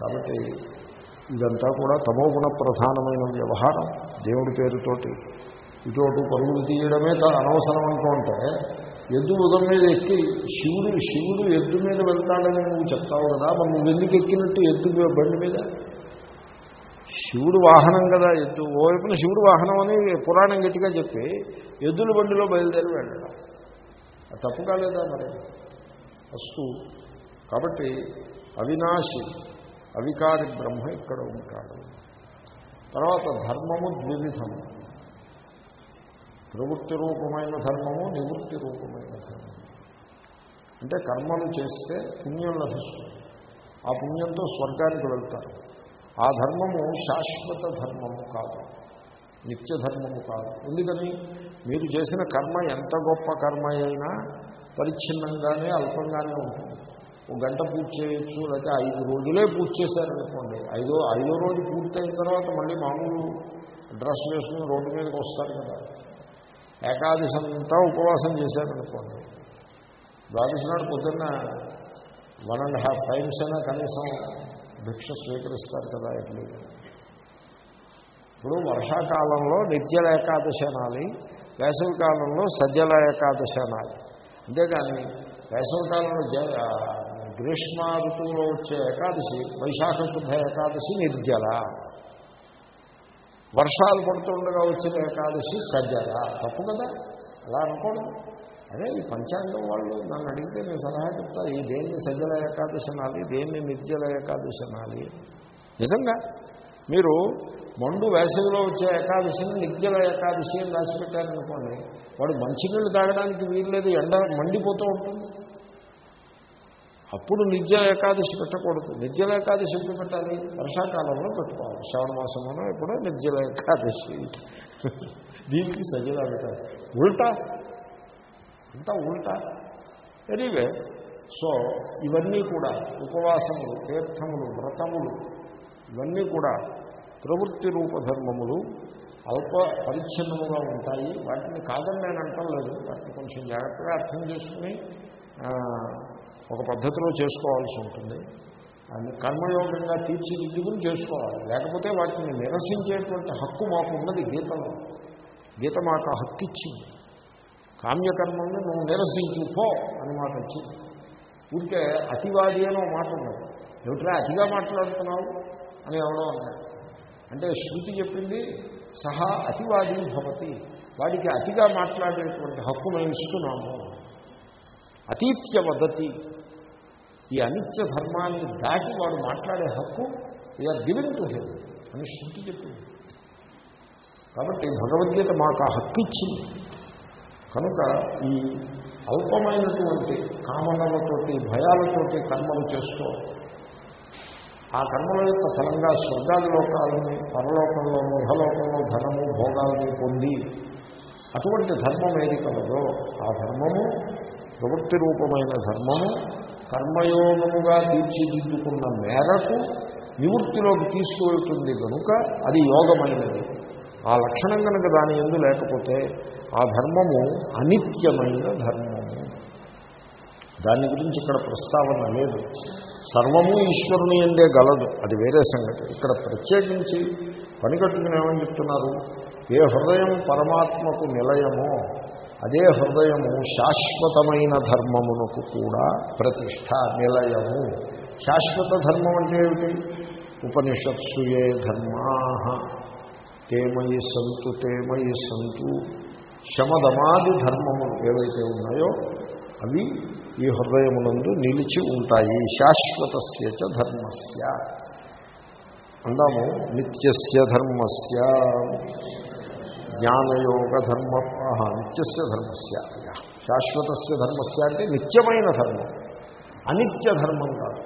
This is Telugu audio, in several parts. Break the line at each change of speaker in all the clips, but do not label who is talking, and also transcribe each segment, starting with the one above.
కాబట్టి ఇదంతా కూడా తమోగుణ ప్రధానమైన వ్యవహారం. దేవుడి పేరుతోటి ఇటువంటి పరుగులు తీయడమే తా- అనవసరం అనుకుంటే ఎద్దు ఉదం మీద ఎక్కి శివుడు శివుడు ఎద్దు మీద వెళ్తాడని నువ్వు చెప్తావు కదా మరి నువ్వు ఎందుకు ఎక్కినట్టు ఎద్దు బండి మీద? శివుడు వాహనం కదా ఎద్దు. ఓవైపున శివుడు వాహనం అని పురాణం గట్టిగా చెప్పి ఎద్దుల బండిలో బయలుదేరి వెళ్ళడం. తప్పు కాలేదా మరి? వస్తు కాబట్టి అవినాశి అవికారి బ్రహ్మ ఇక్కడ ఉంటాడు. తర్వాత ధర్మము ద్విధము ప్రవృత్తి రూపమైన ధర్మము నివృత్తి రూపమైన ధర్మము. అంటే కర్మలు చేస్తే పుణ్యం లభిస్తుంది. ఆ పుణ్యంతో స్వర్గానికి వెళ్తారు. ఆ ధర్మము శాశ్వత ధర్మము కాదు. నిత్య ధర్మము కాదు. ఎందుకని? మీరు చేసిన కర్మ ఎంత గొప్ప కర్మ అయినా పరిచ్ఛిన్నంగానే అల్పంగానే ఉంటుంది. ఒక గంట పూజ చేయొచ్చు లేకపోతే ఐదు రోజులే పూజ చేశారనుకోండి. ఐదో ఐదో రోజు పూర్తయిన తర్వాత మళ్ళీ మామూలు డ్రెస్ వేసుకుని రోడ్డు మీదకి వస్తారు కదా. ఏకాదశి అంతా ఉపవాసం చేశారనుకోండి. ద్వాదశి నాడు పొద్దున్న వన్ అండ్ హాఫ్ టైమ్స్ అయినా కనీసం భిక్ష స్వీకరిస్తారు కదా ఎట్లు ఇప్పుడు వర్షాకాలంలో నిత్యల ఏకాదశి అనాలి వేసవి కాలంలో సజ్జల ఏకాదశి అనాలి. అంతేగాని వేసవి కాలంలో జ గ్రీష్మ ఋతువులో వచ్చే ఏకాదశి వైశాఖ శుద్ధ ఏకాదశి నిర్జల. వర్షాలు పడుతుండగా వచ్చిన ఏకాదశి సజ్జల. తప్పు కదా? అలా అనుకోండి అదే ఈ పంచాంగం వాళ్ళు నన్ను అడిగితే నేను సలహా చెప్తా ఈ దేన్ని సజ్జల ఏకాదశి అనాలి దేన్ని నిర్జల ఏకాదశి అనాలి? నిజంగా? మీరు మండు వేసవిలో వచ్చే ఏకాదశిని నిర్జల ఏకాదశి అని రాసిపెట్టారనుకోండి వాడు మంచినీళ్ళు తాగడానికి వీల్లేదు ఎండ మండిపోతూ ఉంటుంది. అప్పుడు నిజ ఏకాదశి పెట్టకూడదు. నిర్జల ఏకాదశి ఎప్పుడు పెట్టాలి? వర్షాకాలంలో పెట్టుకోవాలి. శ్రావణ మాసంలోనో ఎప్పుడో నిర్జల ఏకాదశి. దీనికి సజ్జల పెట్టాలి ఉల్టా. అంతా ఉల్టా. ఎనీవే సో ఇవన్నీ కూడా ఉపవాసములు తీర్థములు వ్రతములు ఇవన్నీ కూడా ప్రవృత్తి రూపధర్మములు అల్ప పరిచ్ఛిన్నముగా ఉంటాయి. వాటిని కాదని నేను అంటలేదు. వాటిని కొంచెం జాగ్రత్తగా అర్థం చేసుకుని ఒక పద్ధతిలో చేసుకోవాల్సి ఉంటుంది. అది కర్మయోగంగా తీర్చిదిద్దుకుని చేసుకోవాలి. లేకపోతే వాటిని నిరసించేటువంటి హక్కు మాకు ఉన్నది గీతలో. గీత మాకు ఆ హక్కు ఇచ్చింది. కామ్యకర్మల్ని నువ్వు నిరసించు పో అని మాట వచ్చింది ఊరికే అతివాది అనో మాట ఉన్నది. ఏమిట్రా అతిగా మాట్లాడుతున్నావు అని ఎవడో అన్నాడు అంటే శృతి చెప్పింది సహా అతివాది భవతి. వాడికి అతిగా మాట్లాడేటువంటి హక్కు మేము ఇస్తున్నాము. అతీత్య వదతి. ఈ అనిత్య ధర్మాన్ని దాటి వాడు మాట్లాడే హక్కు వీఆర్ గివింగ్ టు హెమ్ అని శృతి చెప్పింది. కాబట్టి భగవద్గీత మాకు ఆ హక్కు ఇచ్చింది. కనుక ఈ అల్పమైనటువంటి కామనలతోటి భయాలతోటి కర్మలు చేస్తూ ఆ కర్మల యొక్క ఫలంగా స్వర్గాది లోకాలని పరలోకంలో ముఖలోకంలో ధనము భోగాలని పొంది అటువంటి ధర్మం ఏది కలదో ఆ ధర్మము ప్రవృత్తి రూపమైన ధర్మము కర్మయోగముగా తీర్చిదిద్దుకున్న మేరకు నివృత్తిలోకి తీసుకువెళ్తుంది కనుక అది యోగమైనది. ఆ లక్షణం కనుక దాని ఎందు లేకపోతే ఆ ధర్మము అనిత్యమైన ధర్మము. దాని గురించి ఇక్కడ ప్రస్తావన లేదు. సర్వము ఈశ్వరుని ఎందే గలదు. అది వేరే సంగతి. ఇక్కడ ప్రత్యేకించి పనికట్టుకుని ఏమని చెప్తున్నారు? ఏ హృదయం పరమాత్మకు నిలయమో అదే హృదయము శాశ్వతమైన ధర్మమునకు కూడా ప్రతిష్ట నిలయము. శాశ్వత ధర్మం అంటే ఏమిటి? ఉపనిషత్సు ఏ ధర్మా తేమయి సంతు తేమయి సంతు. శమదమాది ధర్మములు ఏవైతే ఉన్నాయో అవి ఈ హృదయమునందు నిలిచి ఉంటాయి. శాశ్వతస్య చ ధర్మస్య. అందాము నిత్యస్య ధర్మస్య. జ్ఞానయోగ ధర్మ నిత్యస్య ధర్మస్య. శాశ్వతస్య ధర్మస్య అంటే నిత్యమైన ధర్మం. అనిత్య ధర్మం కాదు.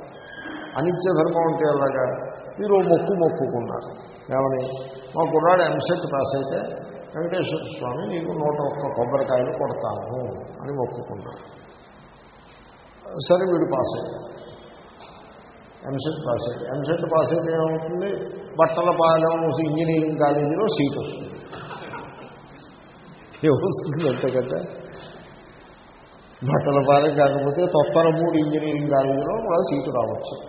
అనిత్య ధర్మం అంటే ఎలాగా? మీరు మొక్కు మొక్కుకున్నారు. ఏమని? మా కుర్రాడు ఎంసెట్ పాస్ అయితే వెంకటేశ్వర స్వామి నీకు నూట ఒక్క కొబ్బరికాయలు కొడతాను అని మొక్కుకున్నాను సరే వీడు పాస్ అయ్యాడు. ఎంసెట్ పాస్ అయ్యాడు. ఎంసెట్ పాస్ అయితే ఏమవుతుంది? బట్టల పాలెం ఇంజనీరింగ్ కాలేజీలో సీట్ వస్తుంది. ఏమొస్తుంది కదా? బట్టల పాలెం కాకపోతే తొత్తర మూడు ఇంజనీరింగ్ కాలేజీలో కూడా సీటు రావచ్చు.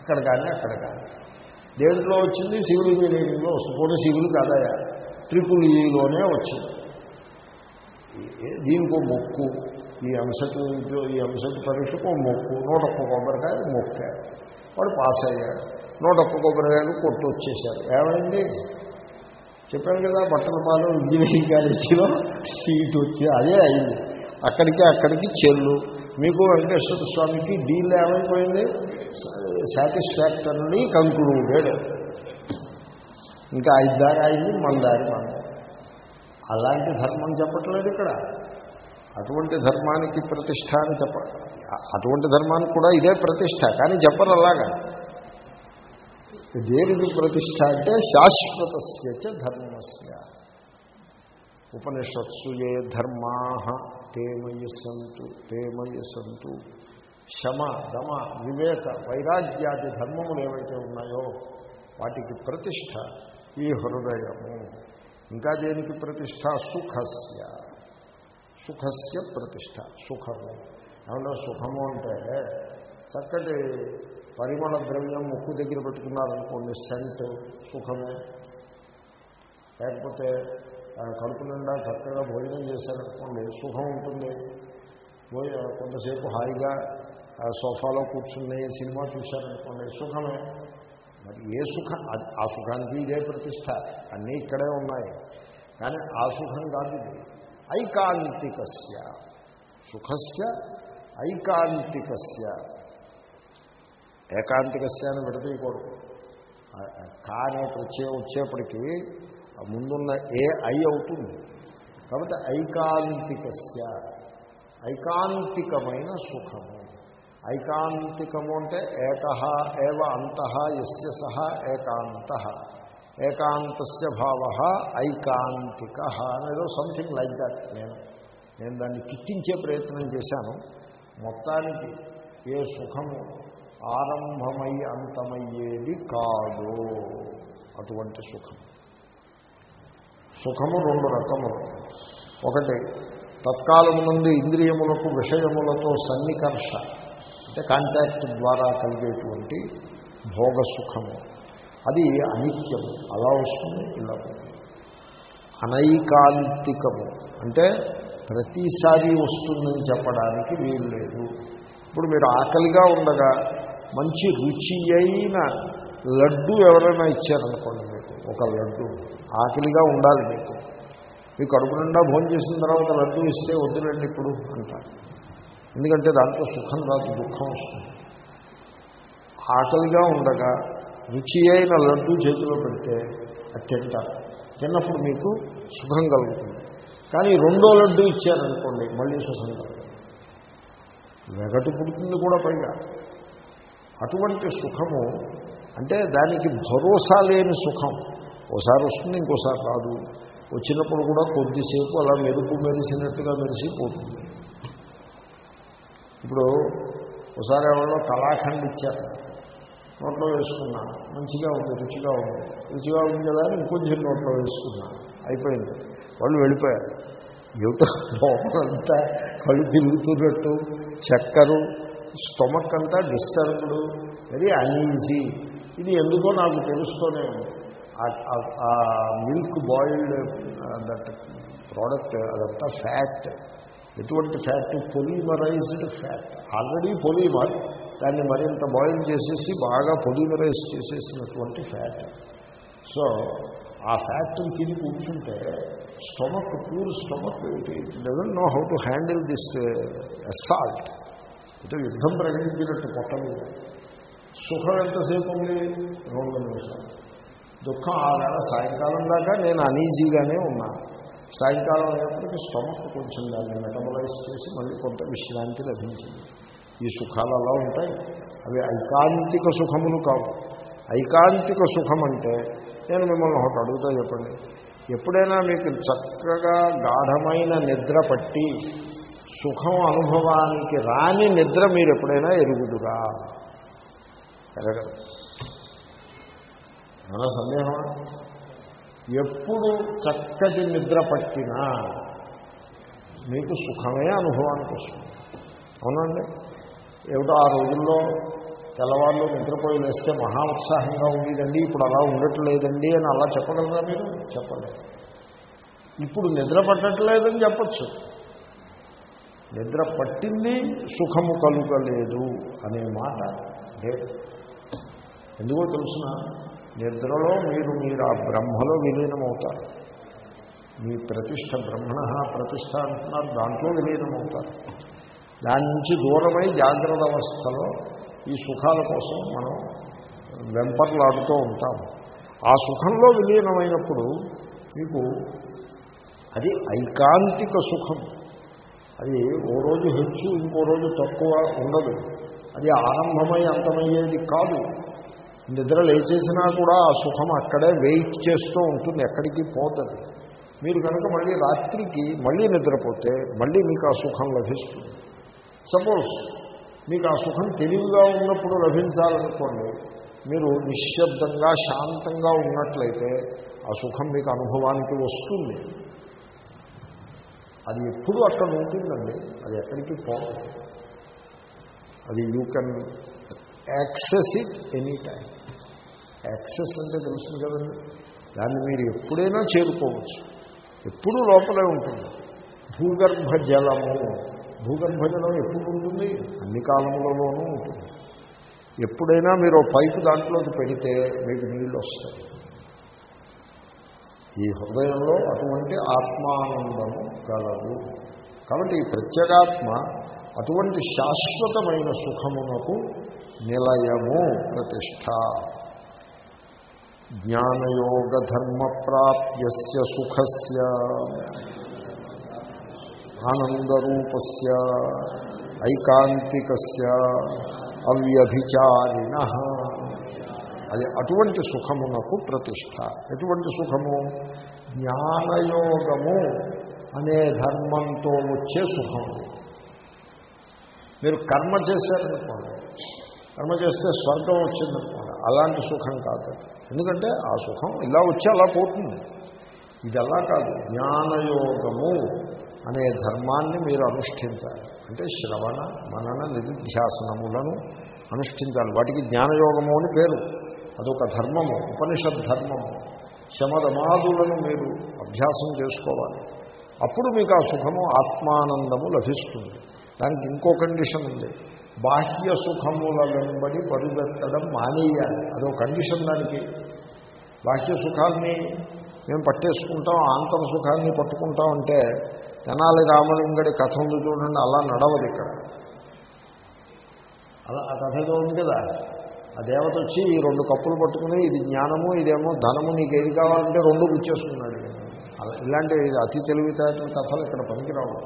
ఇక్కడ కానీ అక్కడ కానీ. దేంట్లో వచ్చింది? సివిల్ ఇంజనీరింగ్లో వస్తుంది. పోనీ సివిల్ కాదయా? ట్రిపుల్ ఈలోనే వచ్చింది. ఈ- దీనికి మొక్కు. ఈ అంశకు ఈ అంశకు పరీక్షకు ఒక మొక్కు. నూట ఒక్క కొబ్బరికాయ మొక్కాయ వాడు పాస్ అయ్యాడు. నూట ఒక్క కొబ్బరికాయలు కొట్టు వచ్చేశారు ఏమైంది? చెప్పాను కదా బట్టల పాలు ఇంజనీరింగ్ కాలేజీలో సీట్ వచ్చి అదే అయింది. అక్కడికి అక్కడికి చెల్లు. మీకు వెంకటేశ్వర స్వామికి డీల్ ఏమైపోయింది? సాటిస్ఫాక్టరీ కంక్లూడెడ్ ఇంకా ఐదు దారి అయింది మన దారి మన అలాంటి ధర్మం చెప్పట్లేదు ఇక్కడ. అటువంటి ధర్మానికి ప్రతిష్ట అని చెప్ప అటువంటి ధర్మానికి కూడా ఇదే ప్రతిష్ట కానీ చెప్పరు అలాగా. దేనికి ప్రతిష్ట అంటే శాశ్వతస్య చ ధర్మస్య. ఉపనిషత్సు ఏ ధర్మా తేమయ సంతు తేమయ సంతు. శమ దమ వివేక వైరాగ్యాది ధర్మములు ఏవైతే ఉన్నాయో వాటికి ప్రతిష్ట ఈ హృదయము. ఇంకా దేనికి ప్రతిష్ట సుఖస్య. సుఖస్య ప్రతిష్ట సుఖము. ఏమన్నా సుఖము అంటే చక్కటి పరిమళ ద్రవ్యం ముక్కు దగ్గర పెట్టుకున్నారనుకోండి సెంట్ సుఖము. లేకపోతే కడుపు నిండా చక్కగా భోజనం చేశారనుకోండి సుఖం ఉంటుంది. కొంతసేపు హాయిగా సోఫాలో కూర్చుని సినిమా చూశారనుకోండి సుఖమే. మరి ఏ సుఖం? ఆ సుఖానికి ఇదే ప్రతిష్ట. అన్నీ ఇక్కడే ఉన్నాయి. కానీ ఆ సుఖం కాదు ఇది. ఐకాంతికస్య. సుఖస్య ఐకాంతికస్య. ఏకాంతికస్యాన్ని విడదీయకూడదు కా అనే ప్రత్యయం వచ్చేప్పటికీ ముందున్న ఏ ఐ అవుతుంది. కాబట్టి ఐకాంతికస్య ఐకాంతికమైన సుఖము. ఐకాంతికము అంటే ఏక ఏవ అంత ఎస్య సహ ఏకాంత. ఏకాంతస్య భావ ఐకాంతిక అనేదో సంథింగ్ లైక్ దాట్ నేను. నేను దాన్ని కిట్టించే ప్రయత్నం చేశాను. మొత్తానికి ఏ సుఖము ఆరంభమై అంతమయ్యేది కాదు. అటువంటి సుఖం. సుఖము రెండు రకములు. ఒకటి తత్కాలము నుండి ఇంద్రియములకు విషయములతో సన్నికర్ష అంటే కాంటాక్ట్ ద్వారా కలిగేటువంటి భోగ సుఖము అది అనిత్యము. అలా వస్తుంది ఇలా అనైకాంతికము. అంటే ప్రతిసారి వస్తుందని చెప్పడానికి వీలు లేదు ఇప్పుడు మీరు ఆకలిగా ఉండగా మంచి రుచి అయిన లడ్డు ఎవరైనా ఇచ్చారనుకోండి మీకు ఒక లడ్డు ఆకలిగా ఉండాలి మీకు. మీకు కడుపు నిండా భోజనం చేసిన తర్వాత లడ్డు ఇస్తే వద్దులండి ఇప్పుడు అంటారు. ఎందుకంటే దాంట్లో సుఖం రాదు దుఃఖం వస్తుంది. ఆకలిగా ఉండగా రుచి అయిన లడ్డు చేతిలో పెడితే అది తింటారు. తిన్నప్పుడు మీకు సుఖం కలుగుతుంది. కానీ రెండో లడ్డు ఇచ్చారనుకోండి మళ్ళీ సుఖం కలుగుతుంది వెగటు పుడుతుంది కూడా పైగా. అటువంటి సుఖము అంటే దానికి భరోసా లేని సుఖం. ఓసారి వస్తుంది ఇంకోసారి రాదు. వచ్చినప్పుడు కూడా కొద్దిసేపు అలా మెరుపు మెరిసినట్టుగా మెరిసిపోతుంది. ఇప్పుడు ఒకసారి ఎవరో కళాఖండ్ ఇచ్చారు. నోట్లో వేసుకున్నా. మంచిగా ఉంది రుచిగా ఉంది. రుచిగా ఉంది కదా అని ఇంకొంచెం నోట్లో వేసుకున్నా. అయిపోయింది. వాళ్ళు వెళ్ళిపోయారు. ఏమిటో లోపలంతా కళ్ళు తిరుగుతున్నట్టు చక్కరు స్టొమక్ అంతా డిస్టర్బ్డ్ వెరీ అన్ఈజీ. ఇది ఎందుకో నాకు తెలుస్తూనే ఆ మిల్క్ బాయిల్డ్ దట్ ప్రోడక్ట్ అదంతా ఫ్యాట్. ఎటువంటి fat? Polymerised fat. Already polymer. దాన్ని మరింత బాయిల్ చేసేసి బాగా పొలిమరైజ్ చేసేసినటువంటి ఫ్యాట్. సో ఆ ఫ్యాక్టరీ తిని కూర్చుంటే stomach pure stomach it doesn't know how to handle this assault ఇటు యుద్ధం ప్రకటించినట్టు పొట్టలు సుఖం ఎంతసేపు ఉంది? రెండు నిమిషాలు. దుఃఖం ఆ నెల సాయంకాలం దాకా నేను అనీజీగానే ఉన్నాను సాయంకాలం అయినప్పటికీ స్టమక్ కొంచెం దాన్ని మెటబలైజ్ చేసి మళ్ళీ కొంత విశ్రాంతి లభించింది. ఈ సుఖాలు అలా ఉంటాయి. అవి ఐకాంతిక సుఖములు కావు. ఐకాంతిక సుఖం అంటే నేను మిమ్మల్ని ఒకటి అడుగుతా చెప్పండి. ఎప్పుడైనా మీకు చక్కగా గాఢమైన నిద్ర పట్టి సుఖం అనుభవానికి రాని నిద్ర మీరు ఎప్పుడైనా ఎరుగుదురా? ఎరగదు ఏమైనా సందేహమా? ఎప్పుడు చక్కటి నిద్ర పట్టినా మీకు సుఖమే అనుభవానికి వస్తుంది. అవునండి? ఏమిటో ఆ రోజుల్లో తెల్లవాళ్ళు నిద్రపోయి లేస్తే మహా ఉత్సాహంగా ఉండేదండి. ఇప్పుడు అలా ఉండట్లేదండి అని అలా చెప్పగలరా మీరు? చెప్పలేదు. ఇప్పుడు నిద్ర పట్టట్లేదని చెప్పచ్చు. నిద్ర పట్టింది సుఖము కలుగలేదు అనే మాట. లేదు ఎందుకో తెలుసిన నిద్రలో మీరు మీరు ఆ బ్రహ్మలో విలీనమవుతారు. మీ ప్రతిష్ట బ్రహ్మణ ప్రతిష్ట అంటున్నారు దాంట్లో విలీనమవుతారు. దాని నుంచి దూరమై జాగ్రత్త అవస్థలో ఈ సుఖాల కోసం మనం వెంపర్లాడుతూ ఉంటాం. ఆ సుఖంలో విలీనమైనప్పుడు మీకు అది ఐకాంతిక సుఖం. అది ఓ రోజు హెచ్చు ఇంకో రోజు తక్కువ ఉండదు. అది ఆరంభమై అంతమయ్యేది కాదు. నిద్ర లేచేసినా కూడా ఆ సుఖం అక్కడే వెయిట్ చేస్తూ ఉంటుంది ఎక్కడికి పోతుంది. మీరు కనుక మళ్ళీ రాత్రికి మళ్ళీ నిద్రపోతే మళ్ళీ మీకు ఆ సుఖం లభిస్తుంది. సపోజ్ మీకు ఆ సుఖం తెలివిగా ఉన్నప్పుడు లభించాలనుకోండి మీరు నిశ్శబ్దంగా శాంతంగా ఉన్నట్లయితే ఆ సుఖం మీకు అనుభవానికి వస్తుంది. అది ఎప్పుడు అక్కడ ఉంటుందండి. అది ఎక్కడికి పోదు. అది you can access it any time access అంటే తెలుస్తుంది కదండి. దాన్ని మీరు ఎప్పుడైనా చేరుకోవచ్చు. ఎప్పుడూ లోపలే ఉంటుంది. భూగర్భ జలము. భూగర్భ జలం ఎప్పుడు ఉంటుంది? అన్ని కాలములలోనూ ఉంటుంది. ఎప్పుడైనా మీరు పైపు దాంట్లోకి పెడితే మీకు నీళ్ళు వస్తాయి. ఈ హృదయంలో అటువంటి ఆత్మానందము కలదు. కాబట్టి ఈ ప్రత్యేగాత్మ అటువంటి శాశ్వతమైన సుఖమునకు నిలయము ప్రతిష్ట జ్ఞానయోగ ధర్మ ప్రాప్యస్య సుఖస్య ఆనందరూపస్య ఐకాంతికస్య అవ్యభిచారిణ. అది అటువంటి సుఖమునకు ప్రతిష్ట. ఎటువంటి సుఖము? జ్ఞానయోగము అనే ధర్మంతో వచ్చే సుఖము మీరు కర్మ చేశారనుకోండి కర్మ చేస్తే స్వర్గం వచ్చిందనుకోండి అలాంటి సుఖం కాదు. ఎందుకంటే ఆ సుఖం ఇలా వచ్చి అలా పోతుంది. ఇది అలా కాదు. జ్ఞానయోగము అనే ధర్మాన్ని మీరు అనుష్ఠించాలి. అంటే శ్రవణ మనన నిరుధ్యాసనములను అనుష్ఠించాలి. వాటికి జ్ఞానయోగము అని పేరు. అదొక ధర్మము ఉపనిషద్ ధర్మము. శమరమాదులను మీరు అభ్యాసం చేసుకోవాలి. అప్పుడు మీకు ఆ సుఖము ఆత్మానందము లభిస్తుంది. దానికి ఇంకో కండిషన్ ఉంది. బాహ్య సుఖముల వెంబడి పరుగెత్తడం మానేయాలి. అదో కండిషన్ దానికి. బాహ్య సుఖాన్ని మేము పట్టేసుకుంటాం ఆంతర సుఖాన్ని పట్టుకుంటాం అంటే తెనాలి రామలింగడి కథ ఉంది చూడండి అలా నడవదు ఇక్కడ. అలా ఆ కథ ఏదో ఉంది కదా? ఆ దేవత వచ్చి ఈ రెండు కప్పులు పట్టుకుని ఇది జ్ఞానము ఇదేమో ధనము నీకు ఏది కావాలంటే రెండు గుచ్చేసుకున్నాడు. ఇలాంటి అతి తెలివితేటల కథలు ఇక్కడ పనికిరావు.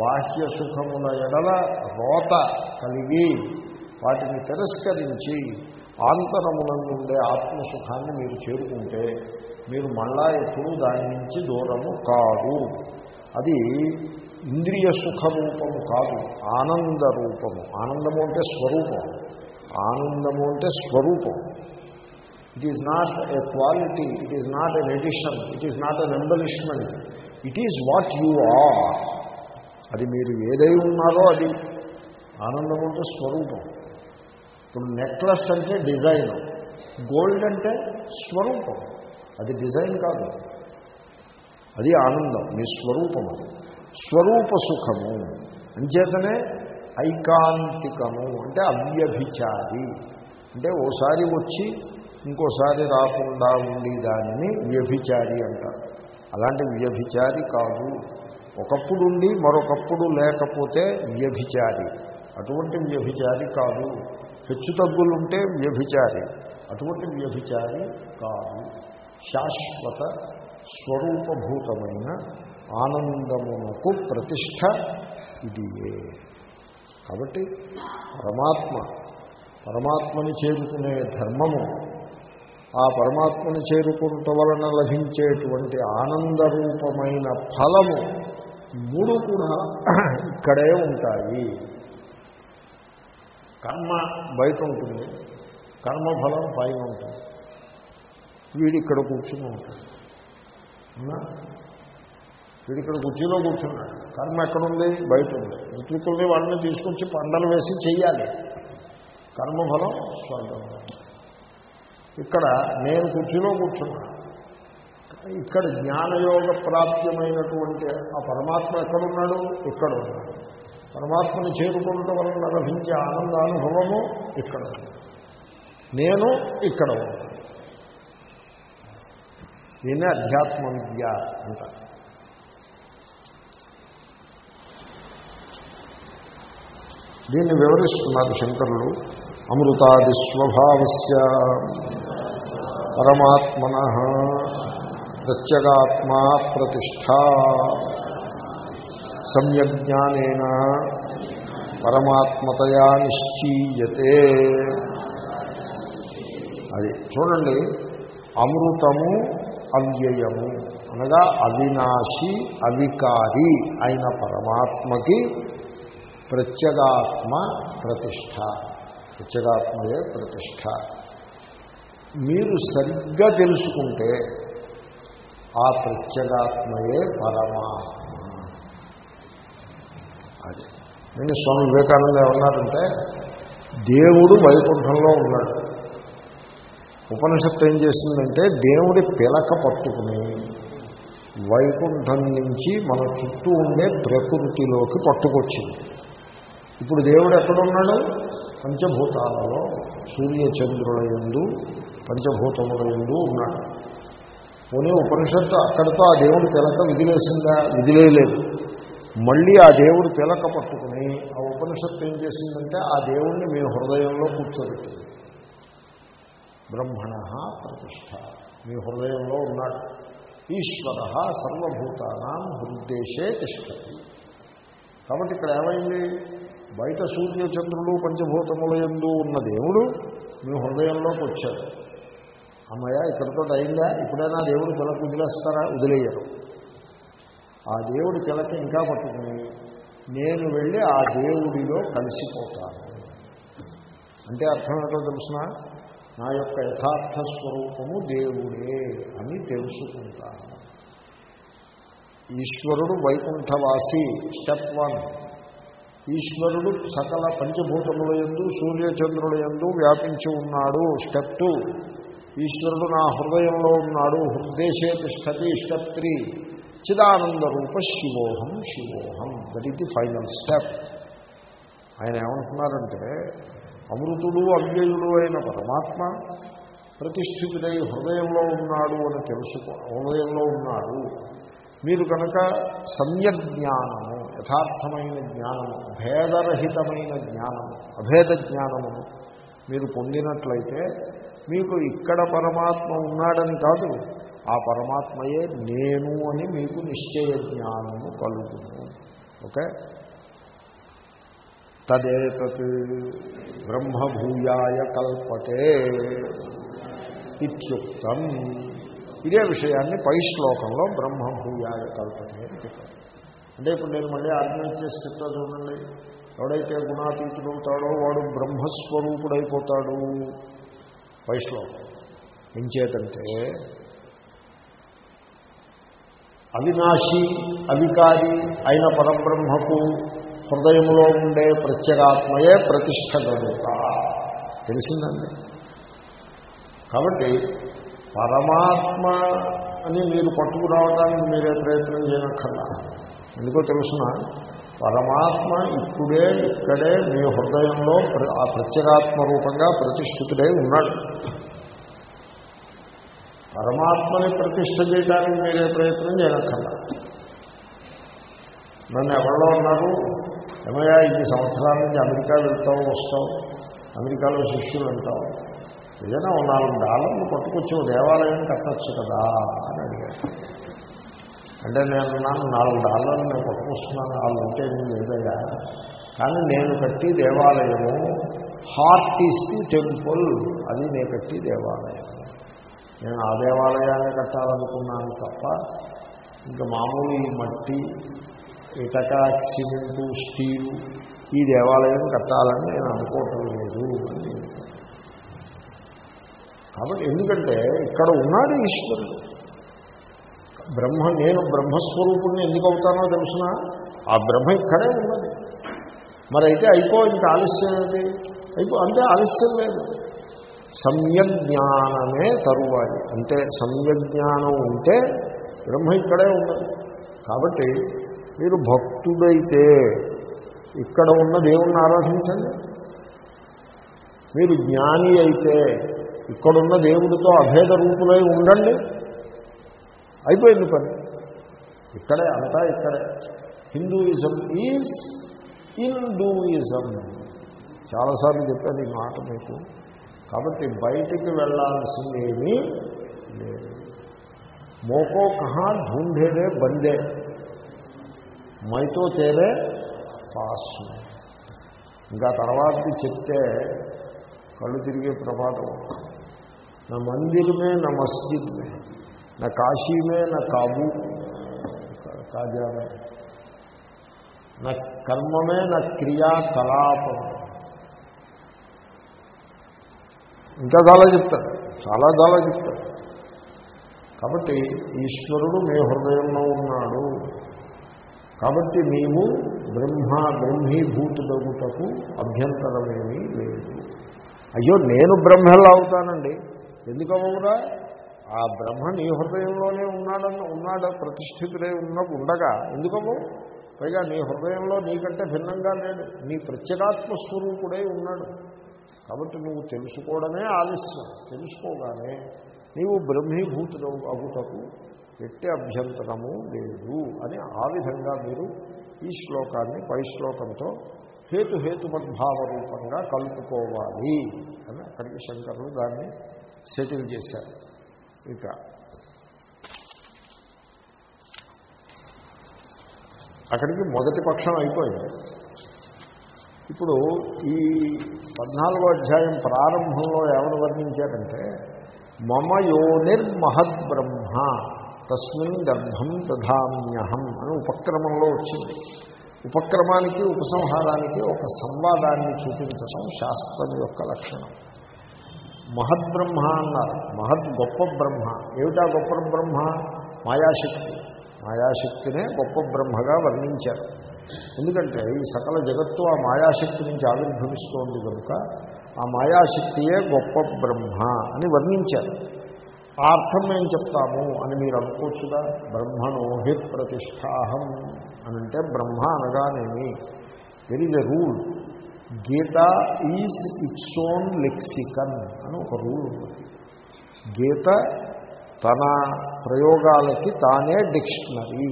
బాహ్య సుఖముల ఎడల రోత కలిగి వాటిని తిరస్కరించి ఆంతరమునందుండే ఆత్మసుఖాన్ని మీరు చేరుకుంటే మీరు మళ్ళా ఎప్పుడూ దాని నుంచి దూరము కాదు. అది ఇంద్రియ సుఖ రూపము కాదు ఆనంద రూపము ఆనందము అంటే స్వరూపం. ఆనందము అంటే స్వరూపం. It is not a quality it is not an addition it is not an embellishment it is what you are అది మీరు ఏదై ఉన్నారో అది ఆనందం అంటే స్వరూపం. ఇప్పుడు నెక్లెస్ అంటే డిజైన్ గోల్డ్ అంటే స్వరూపం. అది డిజైన్ కాదు. అది ఆనందం. మీ స్వరూపం అది. స్వరూప సుఖము. అంచేతనే ఐకాంతికము అంటే అవ్యభిచారి. అంటే ఓసారి వచ్చి ఇంకోసారి రాకుండా ఉండేదాన్ని వ్యభిచారి అంటారు. అలాంటి వ్యభిచారి కాదు. ఒకప్పుడు ఉండి మరొకప్పుడు లేకపోతే వ్యభిచారి. అటువంటి వ్యభిచారి కాదు. హెచ్చుతగ్గులుంటే వ్యభిచారి. అటువంటి వ్యభిచారి కాదు. శాశ్వత స్వరూపభూతమైన ఆనందమునకు ప్రతిష్ట ఇదియే. కాబట్టి పరమాత్మ పరమాత్మని చేరుకునే ధర్మము ఆ పరమాత్మని చేరుకుంట వలన లభించేటువంటి ఆనందరూపమైన ఫలము మూడు కూడా ఇక్కడే ఉంటాయి. కర్మ బయట ఉంటుంది కర్మఫలం పైన ఉంటుంది. వీడు ఇక్కడ కూర్చుని ఉంటాడు వీడు ఇక్కడ కుర్చీలో కూర్చున్నాడు. కర్మ ఎక్కడుంది? బయట ఉంది ఋత్వికుల్ని వాళ్ళని తీసుకొచ్చి పండలు వేసి చెయ్యాలి. కర్మఫలం స్వర్గం. ఇక్కడ నేను కుర్చీలో కూర్చున్నాను ఇక్కడ జ్ఞానయోగ ప్రాప్యమైనటువంటి ఆ పరమాత్మ ఎక్కడున్నాడు? ఇక్కడ ఉన్నాడు పరమాత్మని చేరుకోవటం వలన లభించే ఆనందానుభవము ఇక్కడ. నేను ఇక్కడ ఉన్నాను. దీన్నే అధ్యాత్మ విద్య అంటారు. దీన్ని వివరిస్తున్నారు శంకరులు. అమృతాది స్వభావస్య పరమాత్మన ప్రత్యగాత్మా ప్రతిష్ట. సమ్యజ్ఞానేన పరమాత్మతయా నిశ్చీయతే. అది చూడండి అమృతము అవ్యయము అనగా అవినాశి అవికారి అయిన పరమాత్మకి ప్రత్యేగాత్మ ప్రతిష్ట ప్రత్యేగాత్మయే ప్రతిష్ట మీరు సరిగ్గా తెలుసుకుంటే ఆ ప్రత్యేగాత్మయే పరమాత్మ. అది. నేను స్వామి వివేకానంద ఏమన్నారంటే దేవుడు వైకుంఠంలో ఉన్నాడు. ఉపనిషత్తు ఏం చేసిందంటే దేవుడి పిలక పట్టుకుని వైకుంఠం నుంచి మన చుట్టూ ఉండే ప్రకృతిలోకి పట్టుకొచ్చింది. ఇప్పుడు దేవుడు ఎక్కడున్నాడు? పంచభూతాలలో. సూర్యచంద్రుల ఎందు పంచభూతముల ఎందు ఉన్నాడు. పోనీ ఉపనిషత్తు అక్కడితో ఆ దేవుడి తిలక విధిలేసిందా విధిలేదు మళ్ళీ ఆ దేవుడు తిలక పట్టుకుని ఆ ఉపనిషత్తు ఏం చేసిందంటే ఆ దేవుణ్ణి మీ హృదయంలో కూర్చోబెట్టింది. బ్రహ్మణ ప్రతిష్ట. మీ హృదయంలో ఉన్నాడు. ఈశ్వర సర్వభూతానాం హృద్దేశే తిష్టతి. కాబట్టి ఇక్కడ ఏమైంది? బయట సూర్యచంద్రులు పంచభూతముల ఎందు ఉన్న దేవుడు మీ హృదయంలోకి వచ్చాడు. అమ్మయ్య ఇక్కడితో అయిందా? ఇప్పుడైనా దేవుడు పిలక వదిలేస్తారా వదిలేయరు. ఆ దేవుడి పిలక ఇంకా పట్టుకుని నేను వెళ్ళి ఆ దేవుడిలో కలిసిపోతాను. అంటే అర్థం ఏంటో తెలుసిన? నా యొక్క యథార్థ స్వరూపము దేవుడే అని తెలుసుకుంటాను. ఈశ్వరుడు వైకుంఠవాసి స్టెప్ వన్. ఈశ్వరుడు సకల పంచభూతముల ఎందు సూర్యచంద్రుల ఎందు వ్యాపించి ఉన్నాడు. స్టెప్ టూ ఈశ్వరుడు నా హృదయంలో ఉన్నాడు. హృదయశే తిష్టతి స్టెప్ త్రీ చిదానంద రూప శివోహం. శివోహం దట్ ఇది ఫైనల్ స్టెప్ ఆయన ఏమంటున్నారంటే అమృతుడు అవ్యయుడు అయిన పరమాత్మ ప్రతిష్ఠితుడై హృదయంలో ఉన్నాడు అని తెలుసుకో హృదయంలో ఉన్నాడు. మీరు కనుక సమ్యజ్ఞానము యథార్థమైన జ్ఞానము భేదరహితమైన జ్ఞానము అభేద జ్ఞానము మీరు పొందినట్లయితే మీకు ఇక్కడ పరమాత్మ ఉన్నాడని కాదు ఆ పరమాత్మయే నేను అని మీకు నిశ్చయ జ్ఞానము కలుగును. ఓకే? తదేతత్ బ్రహ్మభూయాయ కల్పతే ఇత్యుక్తం. ఇదే విషయాన్ని పై శ్లోకంలో బ్రహ్మభూయాయ కల్పతే అంటే ఇప్పుడు నేను మళ్ళీ ఆర్గ్యుమెంట్ చేసి చెప్తా చూడండి. ఎవడైతే గుణాతీతుడవుతాడో వాడు బ్రహ్మస్వరూపుడైపోతాడు. పై ఎంచేతంటే అవినాశి అవికారి అయిన పరబ్రహ్మకు హృదయంలో ఉండే ప్రత్యేగాత్మయే ప్రతిష్ట కనుక. తెలిసిందండి? కాబట్టి పరమాత్మ అని మీరు పట్టుకురావడానికి మీరే ప్రయత్నం చేయనక్కర్లా. ఎందుకో తెలుసిన పరమాత్మ ఇప్పుడే ఇక్కడే మీ హృదయంలో ఆ ప్రత్యేగాత్మ రూపంగా ప్రతిష్ఠితుడై ఉన్నాడు. పరమాత్మని ప్రతిష్ట చేయడానికి మీరే ప్రయత్నం చేయనక్కర్లా నన్ను ఎవరో ఉన్నారు? ఏమయ్యా ఇన్ని సంవత్సరాల నుంచి అమెరికా వెళ్తావు వస్తావు అమెరికాలో శిష్యులు వెళ్తావు ఏదైనా ఓ నాలుగు డాలర్లు పట్టుకొచ్చి దేవాలయం కట్టచ్చు కదా అని అడిగారు అంటే నేను అన్నాను నాలుగు డాలర్లు నేను పట్టుకొస్తున్నాను వాళ్ళు ఉంటే లేదయ్యా. కానీ నేను కట్టి దేవాలయము హార్ట్ ఈస్ ది టెంపుల్ అది నేను కట్టి దేవాలయం. నేను ఆ దేవాలయాన్ని కట్టాలనుకున్నాను తప్ప ఇంకా మామూలు ఈ మట్టి ఇటక సిమెంటు స్టీలు ఈ దేవాలయం కట్టాలని నేను అనుకోవటం లేదు అని కాబట్టి ఎందుకంటే ఇక్కడ ఉన్నాడు ఈశ్వరుడు. బ్రహ్మ నేను బ్రహ్మస్వరూపుణ్ణి ఎందుకు అవుతానో తెలుసిన? ఆ బ్రహ్మ ఇక్కడే ఉన్నది. మరి అయితే అయిపో ఇంకా ఆలస్యం ఏంటి? అయిపో అంటే ఆలస్యం లేదు. సమ్యజ్ఞానమే తరువాయి. అంటే సమ్యజ్ఞానం ఉంటే బ్రహ్మ ఇక్కడే ఉండదు కాబట్టి మీరు భక్తుడైతే ఇక్కడ ఉన్న దేవుణ్ణి ఆరాధించండి. మీరు జ్ఞాని అయితే ఇక్కడున్న దేవుడితో అభేద రూపులై ఉండండి. అయిపోయింది పని. ఇక్కడే అంతా ఇక్కడే. Hinduism is Hinduism. చాలాసార్లు చెప్పాను ఈ మాట మీకు. కాబట్టి బయటికి వెళ్ళాల్సిందేమీ లేదు. మోకో కహా ఢూంఢేదే బందే. మైతో తేరే పాస్ ఇంకా తర్వాత చెప్తే కళ్ళు తిరిగే ప్రమాదం. నా మందిరమే నా మస్జిద్ మే నా కాశీమే నా కాబూ కాజామే నా కర్మమే నా క్రియాకలాపం ఇంకా చాలా చెప్తారు చాలా చాలా చెప్తారు కాబట్టి ఈశ్వరుడు మీ హృదయంలో ఉన్నాడు. కాబట్టి మేము బ్రహ్మ బ్రహ్మీభూతుడగుటకు అభ్యంతరమేమీ లేదు. అయ్యో నేను బ్రహ్మలా అవుతానండి. ఎందుకు ఆ బ్రహ్మ నీ హృదయంలోనే ఉన్నాడని ఉన్నాడు ప్రతిష్ఠితుడై ఉన్న ఉండగా ఎందుకవ్వవు పైగా నీ హృదయంలో నీకంటే భిన్నంగా లేడు. నీ ప్రత్యేకాత్మస్వరూపుడై ఉన్నాడు. కాబట్టి నువ్వు తెలుసుకోవడమే ఆలస్యం. తెలుసుకోగానే నీవు బ్రహ్మీభూతుడు అగుటకు ఎట్టి అభ్యంతరము లేదు అని ఆ విధంగా మీరు ఈ శ్లోకాన్ని పై శ్లోకంతో హేతుహేతుమద్భావ రూపంగా కలుపుకోవాలి అని అక్కడికి శంకరులు దాన్ని సెటిల్ చేశారు. ఇక. అక్కడికి మొదటి పక్షం అయిపోయింది. ఇప్పుడు ఈ పద్నాలుగో అధ్యాయం ప్రారంభంలో ఎవరు వర్ణించారంటే మమ యోనిర్మహద్బ్రహ్మ తస్మిన్ గర్భం దధామ్యహం అని ఉపక్రమంలో వచ్చింది. ఉపక్రమానికి ఉపసంహారానికి ఒక సంవాదాన్ని చూపించడం శాస్త్రం యొక్క లక్షణం. మహద్బ్రహ్మ అన్నారు. మహద్ గొప్ప బ్రహ్మ. ఏమిటా గొప్ప బ్రహ్మ? మాయాశక్తి. మాయాశక్తినే గొప్ప బ్రహ్మగా వర్ణించారు. ఎందుకంటే ఈ సకల జగత్తు ఆ మాయాశక్తి నుంచి ఆవిర్భవిస్తోంది కనుక ఆ మాయాశక్తియే గొప్ప బ్రహ్మ అని వర్ణించారు. ఆ అర్థం మేము చెప్తాము అని మీరు అనుకోవచ్చుగా? బ్రహ్మను హి ప్రతిష్టాహం అనంటే బ్రహ్మ అనగానేమి? There is a rule Gita is its own lexicon అని ఒక రూల్ ఉంది గీత తన ప్రయోగాలకి తానే డిక్షనరీ.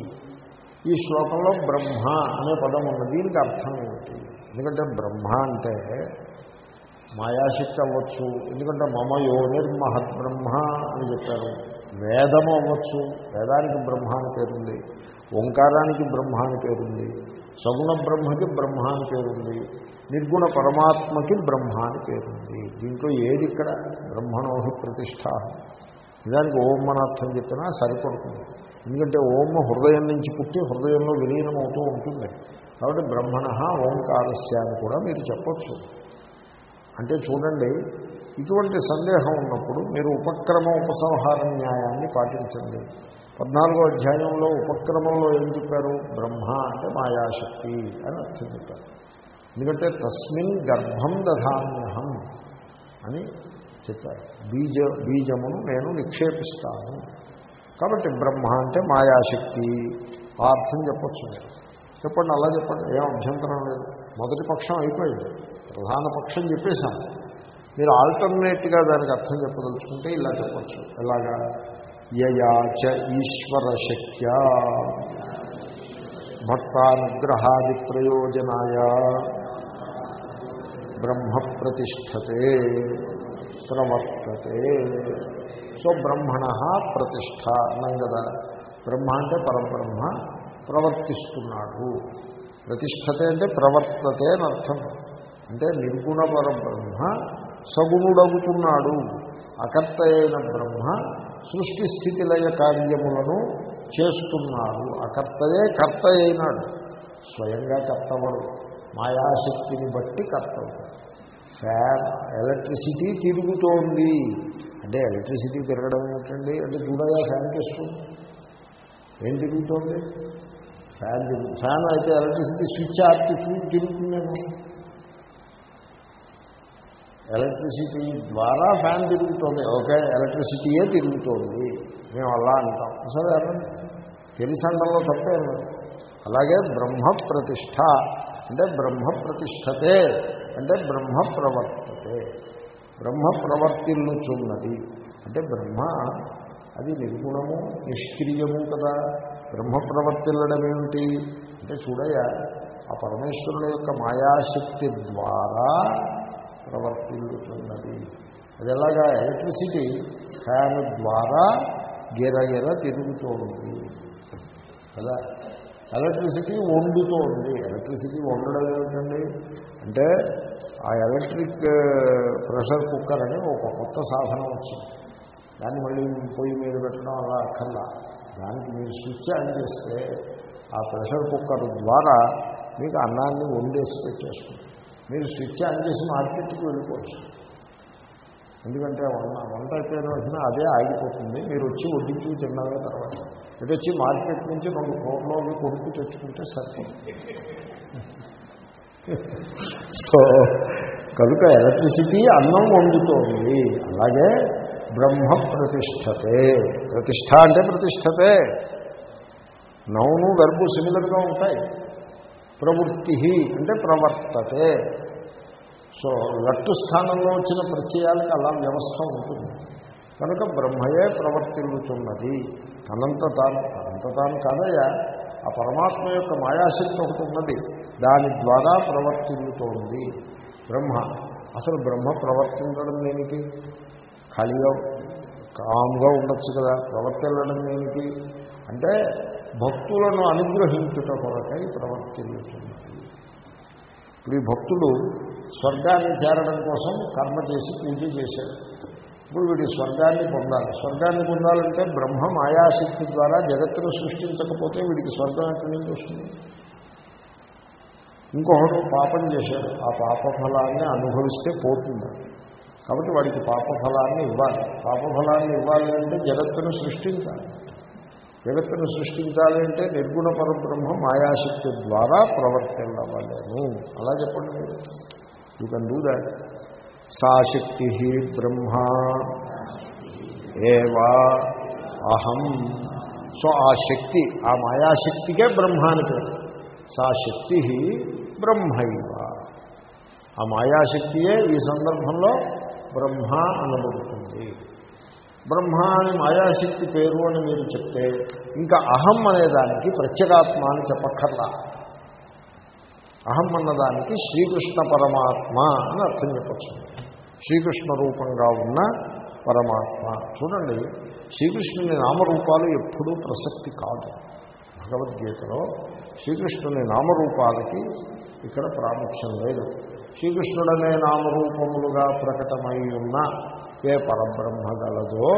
ఈ శ్లోకంలో బ్రహ్మ అనే పదం ఉన్నది దీనికి అర్థం ఏమిటి? ఎందుకంటే బ్రహ్మ అంటే మాయాశక్తి అవ్వచ్చు. ఎందుకంటే మమ యోనిర్మహద్బ్రహ్మ అని చెప్పారు. వేదం అవ్వచ్చు. వేదానికి బ్రహ్మ అని పేరుంది. ఓంకారానికి బ్రహ్మ అని పేరుంది. సగుణ బ్రహ్మకి బ్రహ్మ అని పేరుంది. నిర్గుణ పరమాత్మకి బ్రహ్మ అని పేరుంది. దీంట్లో ఏది ఇక్కడ? బ్రహ్మణోహి ప్రతిష్ట. నిజానికి ఓం అని అర్థం చెప్పినా సరిపడుతుంది. ఎందుకంటే ఓం హృదయం నుంచి పుట్టి హృదయంలో విలీనమవుతూ ఉంటుంది. కాబట్టి బ్రహ్మణ ఓంకారస్య అని కూడా మీరు చెప్పచ్చు. అంటే చూడండి ఇటువంటి సందేహం ఉన్నప్పుడు మీరు ఉపక్రమ ఉపసంహార న్యాయాన్ని పాటించండి. పద్నాలుగో అధ్యాయంలో ఉపక్రమంలో ఏం చెప్పారు? బ్రహ్మ అంటే మాయాశక్తి అని అర్థం చెప్పారు. ఎందుకంటే తస్మిన్ గర్భం దధామ్యహం అని చెప్పారు. బీజ బీజమును నేను నిక్షేపిస్తాను. కాబట్టి బ్రహ్మ అంటే మాయాశక్తి ఆ అర్థం చెప్పచ్చు. చెప్పండి అలా చెప్పండి. ఏం అభ్యంతరం లేదు. మొదటి పక్షం అయిపోయింది. ప్రధాన పక్షం చెప్పేశాను. మీరు ఆల్టర్నేట్గా దానికి అర్థం చెప్పదలుచుకుంటే ఇలా చెప్పచ్చు. ఎలాగా? యయాచ ఈశ్వర శక్య భక్తానుగ్రహాది ప్రయోజనాయ బ్రహ్మ ప్రతిష్టతే ప్రవర్తతే. సో బ్రహ్మణ ప్రతిష్ట అన్నాం కదా. బ్రహ్మ అంటే పరబ్రహ్మ ప్రవర్తిస్తున్నాడు. ప్రతిష్టతే అంటే ప్రవర్తతే అని అర్థం. అంటే నిర్గుణ పరబ్రహ్మ సగుణుడవుతున్నాడు అకర్త అయిన బ్రహ్మ సృష్టి స్థితిలయ కార్యములను చేస్తున్నాడు అకర్తయే కర్త అయినాడు స్వయంగా కర్తవడు మాయాశక్తిని బట్టి కర్త అవుతాడు ఫ్యాన్ ఎలక్ట్రిసిటీ తిరుగుతోంది. అంటే ఎలక్ట్రిసిటీ తిరగడం ఏమిటండి? అంటే చూడగా ఫ్యాన్ చేస్తుంది ఏం తిరుగుతోంది? ఫ్యాన్ తిరుగు- ఫ్యాన్ అయితే ఎలక్ట్రిసిటీ స్విచ్ ఆపి తిరుగుతుందేమో. ఎలక్ట్రిసిటీ ద్వారా ఫ్యాన్ తిరుగుతోంది. ఓకే ఎలక్ట్రిసిటీయే తిరుగుతోంది. మేము అలా అంటాం. సరే అనండి తెలిసండంలో తప్పే అలాగే బ్రహ్మ ప్రతిష్ట అంటే బ్రహ్మ ప్రతిష్టతే అంటే బ్రహ్మ ప్రవర్తతే బ్రహ్మ ప్రవర్తిల్లుచున్నది అంటే బ్రహ్మ అది నిర్గుణము నిష్క్రియము కదా. బ్రహ్మ ప్రవర్తిల్లడం ఏమిటి అంటే చూడయ ఆ పరమేశ్వరుడు యొక్క మాయాశక్తి ద్వారా ప్రవర్తిల్లుతున్నది అది ఎలాగా? ఎలక్ట్రిసిటీ ఫ్యాన్ ద్వారా గిరగిర తిరుగుతోంది. కదా ఎలక్ట్రిసిటీ వండుతోంది. ఎలక్ట్రిసిటీ వండడం ఏమిటండి? అంటే ఆ ఎలక్ట్రిక్ ప్రెషర్ కుక్కర్ అని ఒక కొత్త సాధనం వచ్చింది. దాన్ని మళ్ళీ పొయ్యి మీద పెట్టడం అలా అక్కర్లా. దానికి మీరు స్విచ్ ఆన్ చేస్తే ఆ ప్రెషర్ కుక్కర్ ద్వారా మీకు అన్నాన్ని వండేసి పెట్టేస్తుంది మీరు స్విచ్ ఆన్ చేసి మార్కెట్కి వెళ్ళిపోవచ్చు. ఎందుకంటే వంట వంట అయిపోయిన వెంటనే అదే ఆగిపోతుంది. మీరు వచ్చి వడ్డించి తిన్నామే తర్వాత. ఇటు వచ్చి మార్కెట్ నుంచి రెండు కోట్లో కొడుకు తెచ్చుకుంటే సరిపోతుంది సో కనుక ఎలక్ట్రిసిటీ అన్నం వండుతోంది. అలాగే బ్రహ్మ ప్రతిష్టతే. ప్రతిష్ట అంటే ప్రతిష్టతే. నౌను గర్భు సిమిలర్గా ఉంటాయి. ప్రవృత్తి అంటే ప్రవర్తతే. సో లట్టు స్థానంలో వచ్చిన ప్రత్యయాలకు అలా వ్యవస్థ ఉంటుంది. కనుక బ్రహ్మయే ప్రవర్తిల్లుతున్నది తనంత తాను తనంత తాను కాదయా ఆ పరమాత్మ యొక్క మాయాశక్తి ఒకటి ఉన్నది. దాని ద్వారా ప్రవర్తిల్లుతోంది బ్రహ్మ. అసలు బ్రహ్మ ప్రవర్తించడం దేనికి? ఖాళీగా కామ్గా ఉండొచ్చు కదా. ప్రవర్తిల్లడం దేనికి? అంటే భక్తులను అనుగ్రహించుట కొరకై ప్రవర్తిల్లుతున్నది ఇప్పుడు ఈ భక్తుడు స్వర్గాన్ని చేరడం కోసం కర్మ చేసి పూజ చేశాడు. ఇప్పుడు వీడి స్వర్గాన్ని పొందాలి. స్వర్గాన్ని పొందాలంటే బ్రహ్మ మాయాశక్తి ద్వారా జగత్తును సృష్టించకపోతే వీడికి స్వర్గం ఎక్కడి నుంచి వస్తుంది? ఇంకొకడు పాపం చేశాడు. ఆ పాప ఫలాన్ని అనుభవిస్తే పోతుంది. కాబట్టి వాడికి పాప ఫలాన్ని ఇవ్వాలి. పాప ఫలాన్ని ఇవ్వాలి అంటే జగత్తును సృష్టించాలి. జగత్తును సృష్టించాలి అంటే నిర్గుణ పరబ్రహ్మ మాయాశక్తి ద్వారా ప్రవర్తిల్లవలేను అలా చెప్పండి మీరు. యూ కెన్ డూ దాట్ సా శక్తి బ్రహ్మ ఏవా అహం సో ఆ శక్తి ఆ మాయాశక్తికే బ్రహ్మ అని పేరు సా శక్తి బ్రహ్మైవ ఆ మాయాశక్తియే ఈ సందర్భంలో బ్రహ్మ అనబడుతుంది. బ్రహ్మ అని మాయాశక్తి పేరు అని మీరు చెప్తే ఇంకా అహం అనేదానికి ప్రత్యేగాత్మ అని చెప్పక్కర్లా. అహం అన్నదానికి శ్రీకృష్ణ పరమాత్మ అని అర్థం చెప్పచ్చు. శ్రీకృష్ణ రూపంగా ఉన్న పరమాత్మ. చూడండి శ్రీకృష్ణుని నామరూపాలు ఎప్పుడూ ప్రసక్తి కాదు. భగవద్గీతలో శ్రీకృష్ణుని నామరూపాలకి ఇక్కడ ప్రాముఖ్యం లేదు. శ్రీకృష్ణుడనే నామరూపములుగా ప్రకటమై ఉన్న ఏ పరబ్రహ్మ గలదో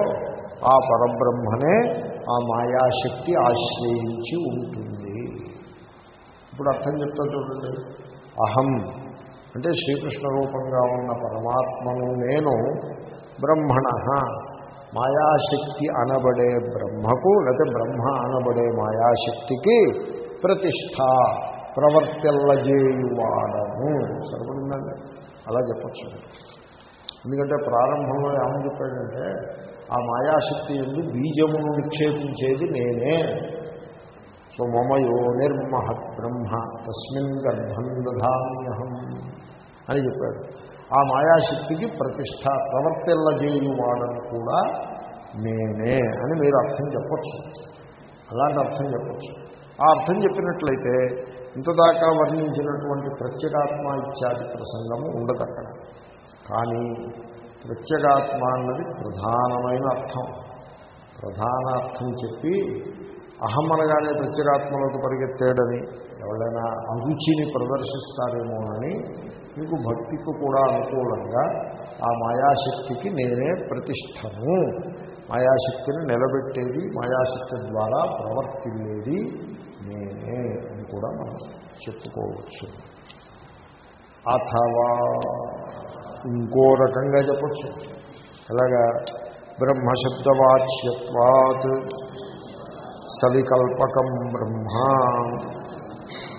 ఆ పరబ్రహ్మనే ఆ మాయాశక్తి ఆశ్రయించి ఉంటుంది. ఇప్పుడు అర్థం చెప్తా చూడండి. అహం అంటే శ్రీకృష్ణ రూపంగా ఉన్న పరమాత్మను నేను బ్రహ్మణ మాయాశక్తి అనబడే బ్రహ్మకు లేకపోతే బ్రహ్మ అనబడే మాయాశక్తికి ప్రతిష్ట ప్రవర్తెల్లజేయువాడము సరిపడిందండి. అలా చెప్పచ్చు. ఎందుకంటే ప్రారంభంలో ఏమని చెప్పాడంటే ఆ మాయాశక్తి ఎందు బీజమును నిక్షేపించేది నేనే. సో మమ యో నిర్మహత్ బ్రహ్మ తస్మిన్ గర్భం దధామ్యహం అని చెప్పాడు. ఆ మాయాశక్తికి ప్రతిష్ట ప్రవర్తిల్లజేయువాడని కూడా నేనే అని మీరు అర్థం చెప్పచ్చు. అలాంటి అర్థం చెప్పచ్చు. ఆ అర్థం చెప్పినట్లయితే ఇంతదాకా వర్ణించినటువంటి ప్రత్యేగాత్మ ఇత్యాది ప్రసంగము ఉండదు అక్కడ. కానీ ప్రత్యేగాత్మ అన్నది ప్రధానమైన అర్థం. ప్రధాన అర్థం చెప్పి అహం అనగానే ప్రత్యేగాత్మలోకి పరిగెత్తాడని ఎవరైనా అరుచిని ప్రదర్శిస్తారేమోనని మీకు భక్తికి కూడా అనుకూలంగా ఆ మాయాశక్తికి నేనే ప్రతిష్టను. మాయాశక్తిని నిలబెట్టేది మాయాశక్తి ద్వారా ప్రవర్తిల్లేది నేనే అని కూడా మనం చెప్పుకోవచ్చు. అథవా ఇంకో రకంగా చెప్పచ్చు. ఎలాగా? బ్రహ్మశబ్దవాచ్యత్వాత్. సవికల్పకం బ్రహ్మ.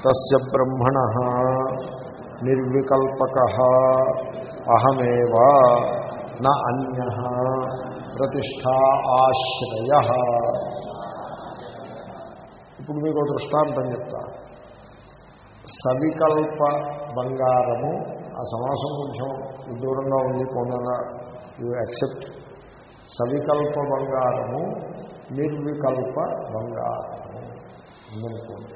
తస్య బ్రహ్మణ నిర్వికల్పక. అహమేవా నా అన్య. ప్రతిష్టా ఆశ్రయ. ఇప్పుడు మీకు దృష్టాంతం చెప్తా. సవికల్ప బంగారము ఆ సమాసం కొంచెం విదూరంగా ఉంది కొందగా యూ యాక్సెప్ట్. సవికల్ప బంగారము నిర్వికల్ప బంగారము ఉందనుకోండి.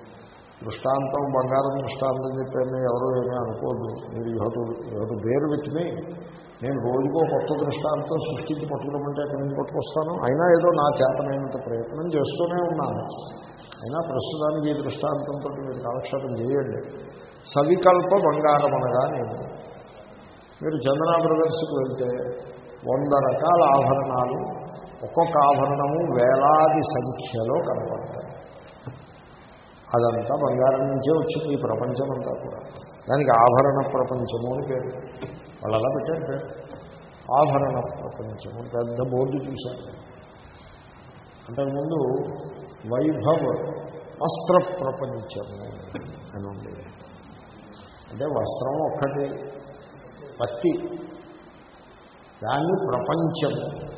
దృష్టాంతం బంగారం దృష్టాంతం చెప్పాను ఎవరో ఏమీ అనుకోదు. మీరు యువత యువత బేరు పెట్టుకుని నేను రోజుకో కొత్త దృష్టాంతం సృష్టించి పట్టుకోమంటే ఎక్కడి నుంచి పట్టుకొస్తాను? అయినా ఏదో నా చేతనైనంత ప్రయత్నం చేస్తూనే ఉన్నాను. అయినా ప్రస్తుతానికి ఈ దృష్టాంతంతో మీరు కాలక్షేపం చేయండి. సవికల్ప బంగారం అనగా నేను. మీరు చందనా బ్రదర్స్కి వెళ్తే వంద రకాల ఆభరణాలు ఒక్కొక్క ఆభరణము వేలాది సంఖ్యలో కనపడతాయి. అదంతా బంగారం నుంచే వచ్చింది ఈ ప్రపంచం అంతా కూడా. దానికి ఆభరణ ప్రపంచము అని పేరు. వాళ్ళు అలా పెట్టారు పేరు. ఆభరణ ప్రపంచము పెద్ద బోర్డు చూశారు. అంతకుముందు వైభవ వస్త్ర ప్రపంచము అని ఉండేది. అంటే వస్త్రం ఒక్కటి పత్తి. దాన్ని ప్రపంచము.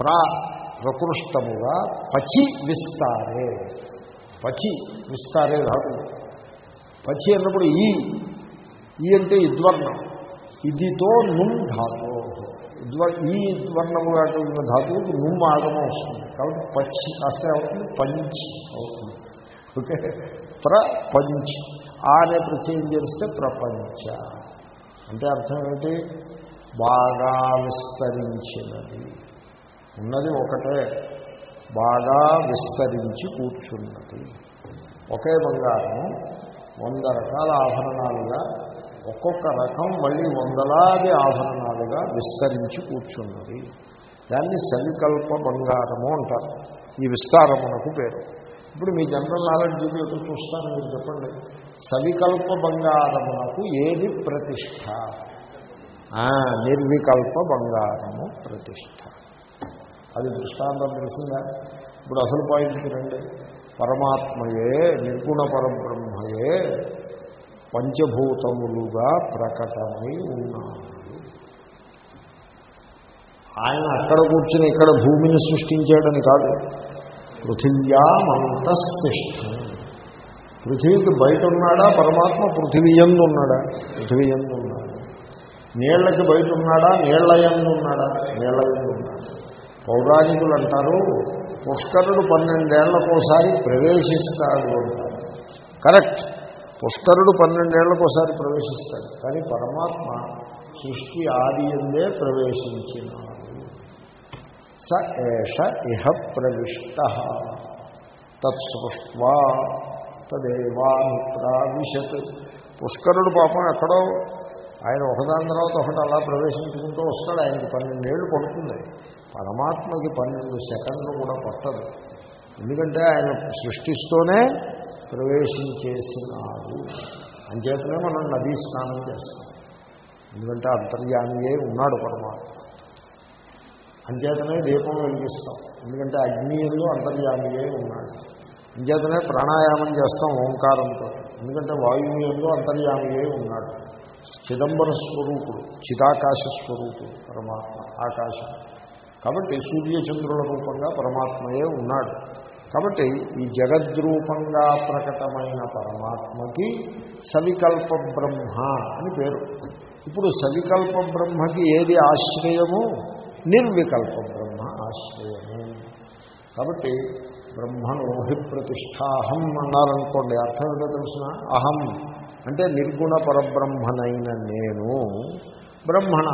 ప్ర ప్రకృష్టముగా పచి విస్తారే. పచి విస్తారే ధాతు పచి అన్నప్పుడు ఈ. ఈ అంటే ఇద్వర్ణం. ఇదితో నుమ్ ధాతు. ఇద్వ ఈ ఇద్వర్ణముగా ఉన్న ధాతువుకి నుమ్ ఆగమం వస్తుంది. కాబట్టి పచ్చి కాస్త అవుతుంది పంచి అవుతుంది. ఓకే? ప్రపంచ్ ఆ అనే ప్రత్యయం చేస్తే ప్రపంచ. అంటే అర్థం ఏంటి బాగా విస్తరించినది. ఉన్నది ఒకటే. బాగా విస్తరించి కూర్చున్నది. ఒకే బంగారం వంద రకాల ఆభరణాలుగా ఒక్కొక్క రకం మళ్ళీ వందలాది ఆభరణాలుగా విస్తరించి కూర్చున్నది. దాన్ని సవికల్ప బంగారము అంటారు. ఈ విస్తారమునకు పేరు. ఇప్పుడు మీ జనరల్ నాలెడ్జ్ ఎదురు చూస్తాను మీరు చెప్పండి. సవికల్ప బంగారమునకు ఏది ప్రతిష్ట? నిర్వికల్ప బంగారము ప్రతిష్ట. అది దృష్టాంతం తెలిసిందా. ఇప్పుడు అసలు పాయింట్కి రండి. పరమాత్మయే నిర్గుణ పరబ్రహ్మయే పంచభూతములుగా ప్రకటమై ఉన్నాడు. ఆయన అక్కడ కూర్చుని ఇక్కడ భూమిని సృష్టించాడని కాదు. పృథివ్యామంతస్తిష్టం పృథివీకి బయట ఉన్నాడా పరమాత్మ పృథివీ ఎందు ఉన్నాడా పృథివీ ఎందు ఉన్నాడు నీళ్ళకి బయట ఉన్నాడా నీళ్ళ ఎందు ఉన్నాడా నీళ్ళ ఎందు ఉన్నాడు పౌరాణికులు అంటారు పుష్కరుడు పన్నెండేళ్ళకోసారి ప్రవేశిస్తాడు అంటారు. కరెక్ట్. పుష్కరుడు పన్నెండేళ్ళకోసారి ప్రవేశిస్తాడు. కానీ పరమాత్మ సృష్టి ఆది ఎందే ప్రవేశించినాడు. స ఏష ఇహ ప్రవిష్ట. తత్సృష్వా తదేవానుప్రావిశత్. పుష్కరుడు పాపం ఎక్కడో ఆయన ఒకదాని తర్వాత ఒకటి అలా ప్రవేశించుకుంటూ వస్తాడు. ఆయనకి పన్నెండేళ్ళు పడుతుంది. పరమాత్మకి పన్నెండు సెకండ్లు కూడా పట్టదు. ఎందుకంటే ఆయన సృష్టిస్తూనే ప్రవేశించేసినాడు అంచేతనే మనం నదీ స్నానం చేస్తాం. ఎందుకంటే అంతర్యామియే ఉన్నాడు పరమాత్మ. అంచేతనే దీపం వెలిగిస్తాం. ఎందుకంటే అగ్నియంలో అంతర్యామియే ఉన్నాడు. అంచేతనే ప్రాణాయామం చేస్తాం ఓంకారంతో. ఎందుకంటే వాయువుయంలో అంతర్యామియే ఉన్నాడు. చిదంబర స్వరూపుడు చిదాకాశ స్వరూపుడు పరమాత్మ ఆకాశం. కాబట్టి సూర్యచంద్రుల రూపంగా పరమాత్మయే ఉన్నాడు. కాబట్టి ఈ జగద్రూపంగా ప్రకటమైన పరమాత్మకి సవికల్ప బ్రహ్మ అని పేరు. ఇప్పుడు సవికల్ప బ్రహ్మకి ఏది ఆశ్రయము? నిర్వికల్ప బ్రహ్మ ఆశ్రయము. కాబట్టి బ్రహ్మను హి ప్రతిష్టాహం అన్నారనుకోండి అర్థం ఏంటో తెలిసిన? అహం అంటే నిర్గుణ పరబ్రహ్మనైన నేను బ్రహ్మణ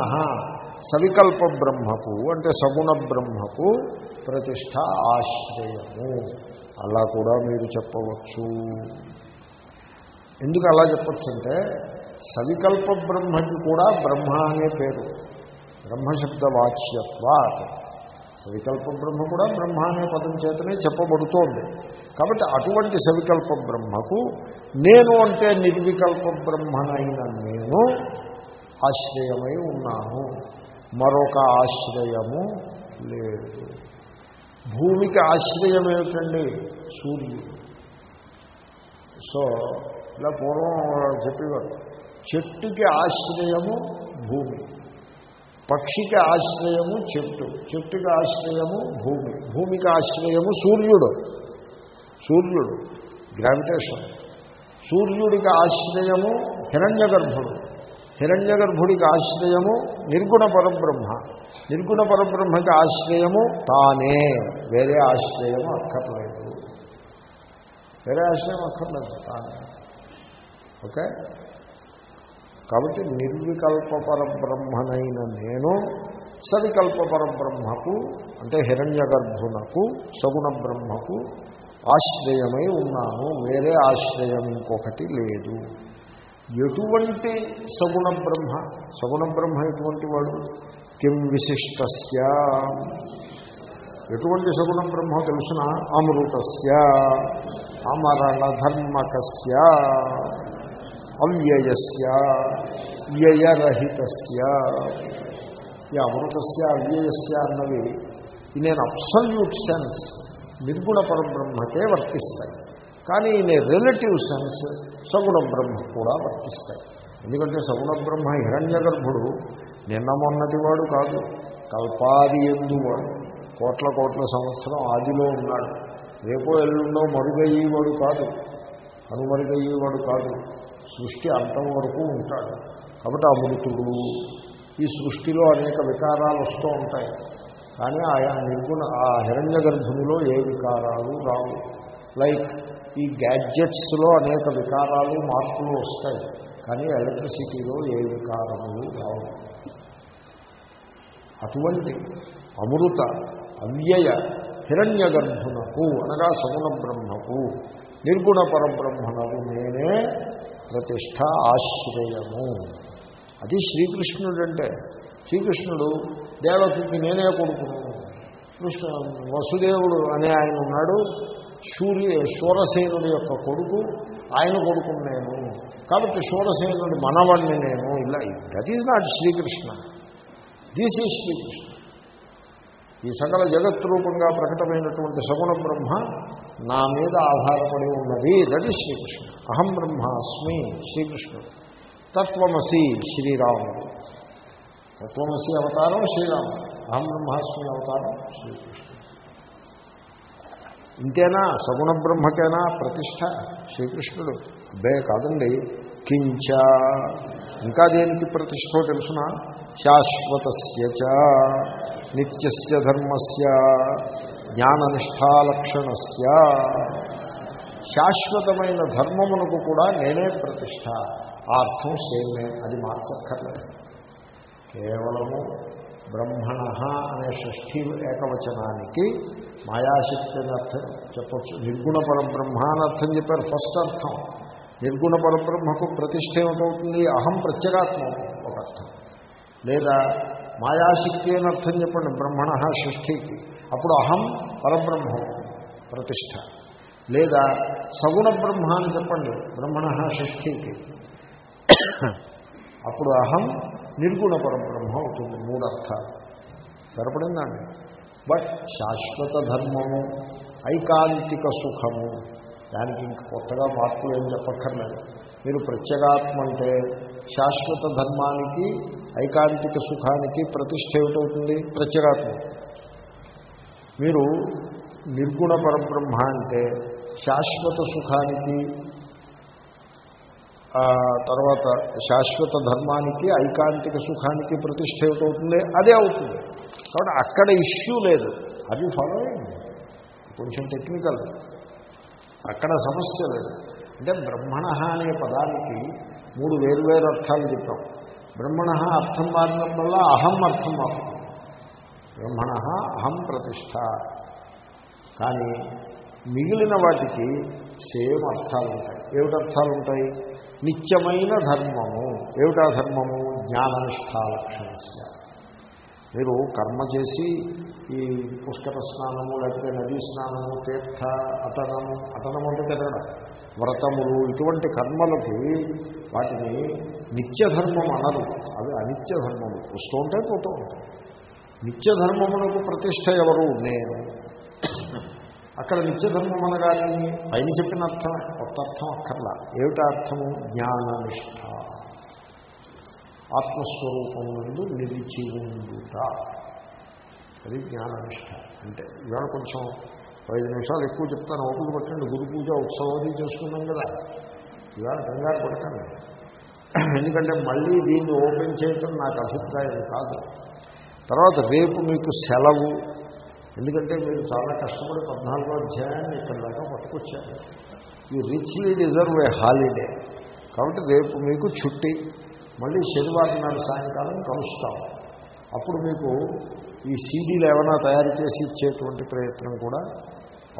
సవికల్ప బ్రహ్మకు అంటే సగుణ బ్రహ్మకు ప్రతిష్ట ఆశ్రయము. అలా కూడా మీరు చెప్పవచ్చు. ఎందుకు అలా చెప్పచ్చు అంటే సవికల్ప బ్రహ్మకి కూడా బ్రహ్మ అనే పేరు. బ్రహ్మశబ్ద వాచ్యత్వాత్ సవికల్ప బ్రహ్మ కూడా బ్రహ్మ అనే పదం చేతనే చెప్పబడుతోంది. కాబట్టి అటువంటి సవికల్ప బ్రహ్మకు నేను అంటే నిర్వికల్ప బ్రహ్మనైన నేను ఆశ్రయమై ఉన్నాను. మరొక ఆశ్రయము లేదు. భూమికి ఆశ్రయం ఏమిటండి? సూర్యుడు. సో ఇలా పూర్వం చెప్పేవారు. చెట్టుకి ఆశ్రయము భూమి. పక్షికి ఆశ్రయము చెట్టు. చెట్టుకి ఆశ్రయము భూమి. భూమికి ఆశ్రయము సూర్యుడు. సూర్యుడు గ్రావిటేషన్. సూర్యుడికి ఆశ్రయము హిరణ్య గర్భుడు హిరణ్య గర్భుడికి ఆశ్రయము నిర్గుణ పరబ్రహ్మ. నిర్గుణ పరబ్రహ్మకి ఆశ్రయము తానే. వేరే ఆశ్రయము అక్కర్లేదు. వేరే ఆశ్రయం అక్కర్లేదు తానే. ఓకే? కాబట్టి నిర్వికల్ప పరబ్రహ్మనైన నేను సవికల్ప పరబ్రహ్మకు అంటే హిరణ్య గర్భునకు సగుణ బ్రహ్మకు ఆశ్రయమై ఉన్నాను. వేరే ఆశ్రయం ఇంకొకటి లేదు. ఎటువంటి సగుణ బ్రహ్మ సగుణ బ్రహ్మ ఎటువంటి వాడు? కిం విశిష్టస్య. ఎటువంటి సగుణ బ్రహ్మ తెలుసిన? అమృతస్య. అమరణ ధర్మకస్య. అవ్యయస్య. వ్యయరహితస్య. ఈ అమృతస్య అవ్యయస్య అన్నవి నేను అబ్సల్యూట్ సెన్స్ నిర్గుణ పరబ్రహ్మకే వర్తిస్తాయి. కానీ ఇన్ రిలేటివ్ సెన్స్ సగుణ బ్రహ్మ కూడా వర్తిస్తాయి. ఎందుకంటే సగుణ బ్రహ్మ హిరణ్య గర్భుడు నిన్న మొన్నటి వాడు కాదు కల్పాది ఎందువాడు కోట్ల కోట్ల సంవత్సరం ఆదిలో ఉన్నాడు. రేపో ఎల్లుండో మరుగయ్యేవాడు కాదు కనుమరుగయ్యేవాడు కాదు. సృష్టి అంతం వరకు ఉంటాడు. కాబట్టి అమృతుడు ఈ సృష్టిలో అనేక వికారాలు వస్తూ ఉంటాయి. కానీ ఆయా నిర్గుణ ఆ హిరణ్య గర్భునిలో ఏ వికారాలు రావు. లైక్ ఈ గ్యాడ్జెట్స్లో అనేక వికారాలు మార్పులు వస్తాయి. కానీ ఎలక్ట్రిసిటీలో ఏ వికారములు రావు. అటువంటి అమృత అవ్యయ హిరణ్య గర్భునకు అనగా సగుణ బ్రహ్మకు నిర్గుణ పరబ్రహ్మణకు నేనే ప్రతిష్ట ఆశ్రయము. అది శ్రీకృష్ణుడు అంటే శ్రీకృష్ణుడు దేవతకి నేనే కొడుకును. కృష్ణ వసుదేవుడు అనే ఆయన ఉన్నాడు. సూర్య శూరసేనుడి యొక్క కొడుకు ఆయన కొడుకును నేను. కాబట్టి శూరసేనుడి మనవాణ్ణి నేను. ఇలా that is not Sri Krishna. This is Sri Krishna. ఈ సకల జగత్ రూపంగా ప్రకటమైనటువంటి సగుణ బ్రహ్మ నా మీద ఆధారపడి ఉన్నది. That is Sri Krishna. అహం బ్రహ్మాస్మి శ్రీకృష్ణుడు. తత్వమసి శ్రీరాముడు. తత్వమసి అవతారం శ్రీరాముడు. అహం బ్రహ్మాస్మి అవతారం శ్రీకృష్ణుడు. ఇంతేనా సగుణ బ్రహ్మకేనా? ప్రతిష్ట. శ్రీకృష్ణుడు. అబ్బే కాదండి. కించ. ఇంకా దేనికి ప్రతిష్టో తెలుసిన? శాశ్వతస్య చ. నిత్యస్య ధర్మస్య. జ్ఞాననిష్టాలక్షణస్య. శాశ్వతమైన ధర్మమునకు కూడా నేనే ప్రతిష్ట. ఆ అర్థం సేమే. అది మార్చక్కర్లేదు. కేవలము బ్రహ్మణ అనే షష్ఠీ ఏకవచనానికి మాయాశక్తి అని అర్థం చెప్పచ్చు. నిర్గుణ పరబ్రహ్మ అని అర్థం చెప్పారు ఫస్ట్ అర్థం. నిర్గుణ పరబ్రహ్మకు ప్రతిష్ట ఏమిటవుతుంది? అహం ప్రత్యేగాత్మ ఒక అర్థం. లేదా మాయాశక్తి అని అర్థం చెప్పండి. బ్రహ్మణ షష్ఠీకి. అప్పుడు అహం పరబ్రహ్మ ప్రతిష్ట లేదా సగుణ బ్రహ్మ అని చెప్పండి. బ్రహ్మణ షష్ఠీకి. అప్పుడు అహం నిర్గుణ పరబ్రహ్మ అవుతుంది మూడు అర్థాలు సరిపడిందండి. బట్ శాశ్వత ధర్మము ఐకాంతిక సుఖము దానికి ఇంక కొత్తగా మార్పులు ఏం చెప్పక్కర్లేదు. మీరు ప్రత్యేగాత్మ అంటే శాశ్వత ధర్మానికి ఐకాంతిక సుఖానికి ప్రతిష్ట ఏమిటవుతుంది? ప్రత్యేగాత్మ. మీరు నిర్గుణ పరబ్రహ్మ అంటే శాశ్వత సుఖానికి తర్వాత శాశ్వత ధర్మానికి ఐకాంతిక సుఖానికి ప్రతిష్ట ఏమిటవుతుంది? అదే అవుతుంది. కాబట్టి అక్కడ ఇష్యూ లేదు. అది ఫాలో కొంచెం టెక్నికల్. అక్కడ సమస్య లేదు. అంటే బ్రహ్మణ అనే పదానికి మూడు వేరువేరు అర్థాలు చెప్పాం. బ్రహ్మణ అర్థం మారినప్పుడు వల్ల అహం అర్థం మారుతుంది. బ్రహ్మణ అహం ప్రతిష్ట కానీ మిగిలిన వాటికి సేమ్ అర్థాలు ఉంటాయి ఏమిటి అర్థాలు ఉంటాయి నిత్యమైన ధర్మము. ఏమిటా ధర్మము? జ్ఞాననిష్టాలక్షణస్య మీరు కర్మ చేసి ఈ పుష్కర స్నానము లేకపోతే నదీ స్నానము తీర్థ అతనము అటనం అంటే తిరగడం వ్రతములు ఇటువంటి కర్మలకి వాటిని నిత్యధర్మం అనరు. అవి అనిత్య ధర్మము వస్తూ ఉంటే పోతూ ఉంటాయి. నిత్యధర్మమునకు ప్రతిష్ట ఎవరు? నేను. అక్కడ నిత్యధర్మం అనగానే పైన చెప్పిన అర్థం కొత్త అర్థం అక్కర్లా. ఏమిటా అర్థము? జ్ఞాననిష్ట. ఆత్మస్వరూపం నుండి నిలిచి ఉండుట. అది జ్ఞాననిష్ట. అంటే ఇవాళ కొంచెం ఐదు నిమిషాలు ఎక్కువ చెప్తాను. ఓపిక పట్టండి. గురు పూజ ఉత్సవాది చేసుకున్నాం కదా. ఇవాళ కంగారు పడకండి. ఎందుకంటే మళ్ళీ దీన్ని ఓపెన్ చేయటం నాకు అభిప్రాయం కాదు. తర్వాత రేపు మీకు సెలవు. ఎందుకంటే మీరు చాలా కష్టపడి పద్నాలుగో అధ్యాయాన్ని ఇక్కడ దాకా పట్టుకొచ్చారు. ఈ రిచ్లీ డిజర్వ్ ఏ హాలిడే కాబట్టి రేపు మీకు చుట్టి మళ్ళీ శనివారం నాడు సాయంకాలం కలుస్తాం. అప్పుడు మీకు ఈ సీడీలు ఏమైనా తయారు చేసి ఇచ్చేటువంటి ప్రయత్నం కూడా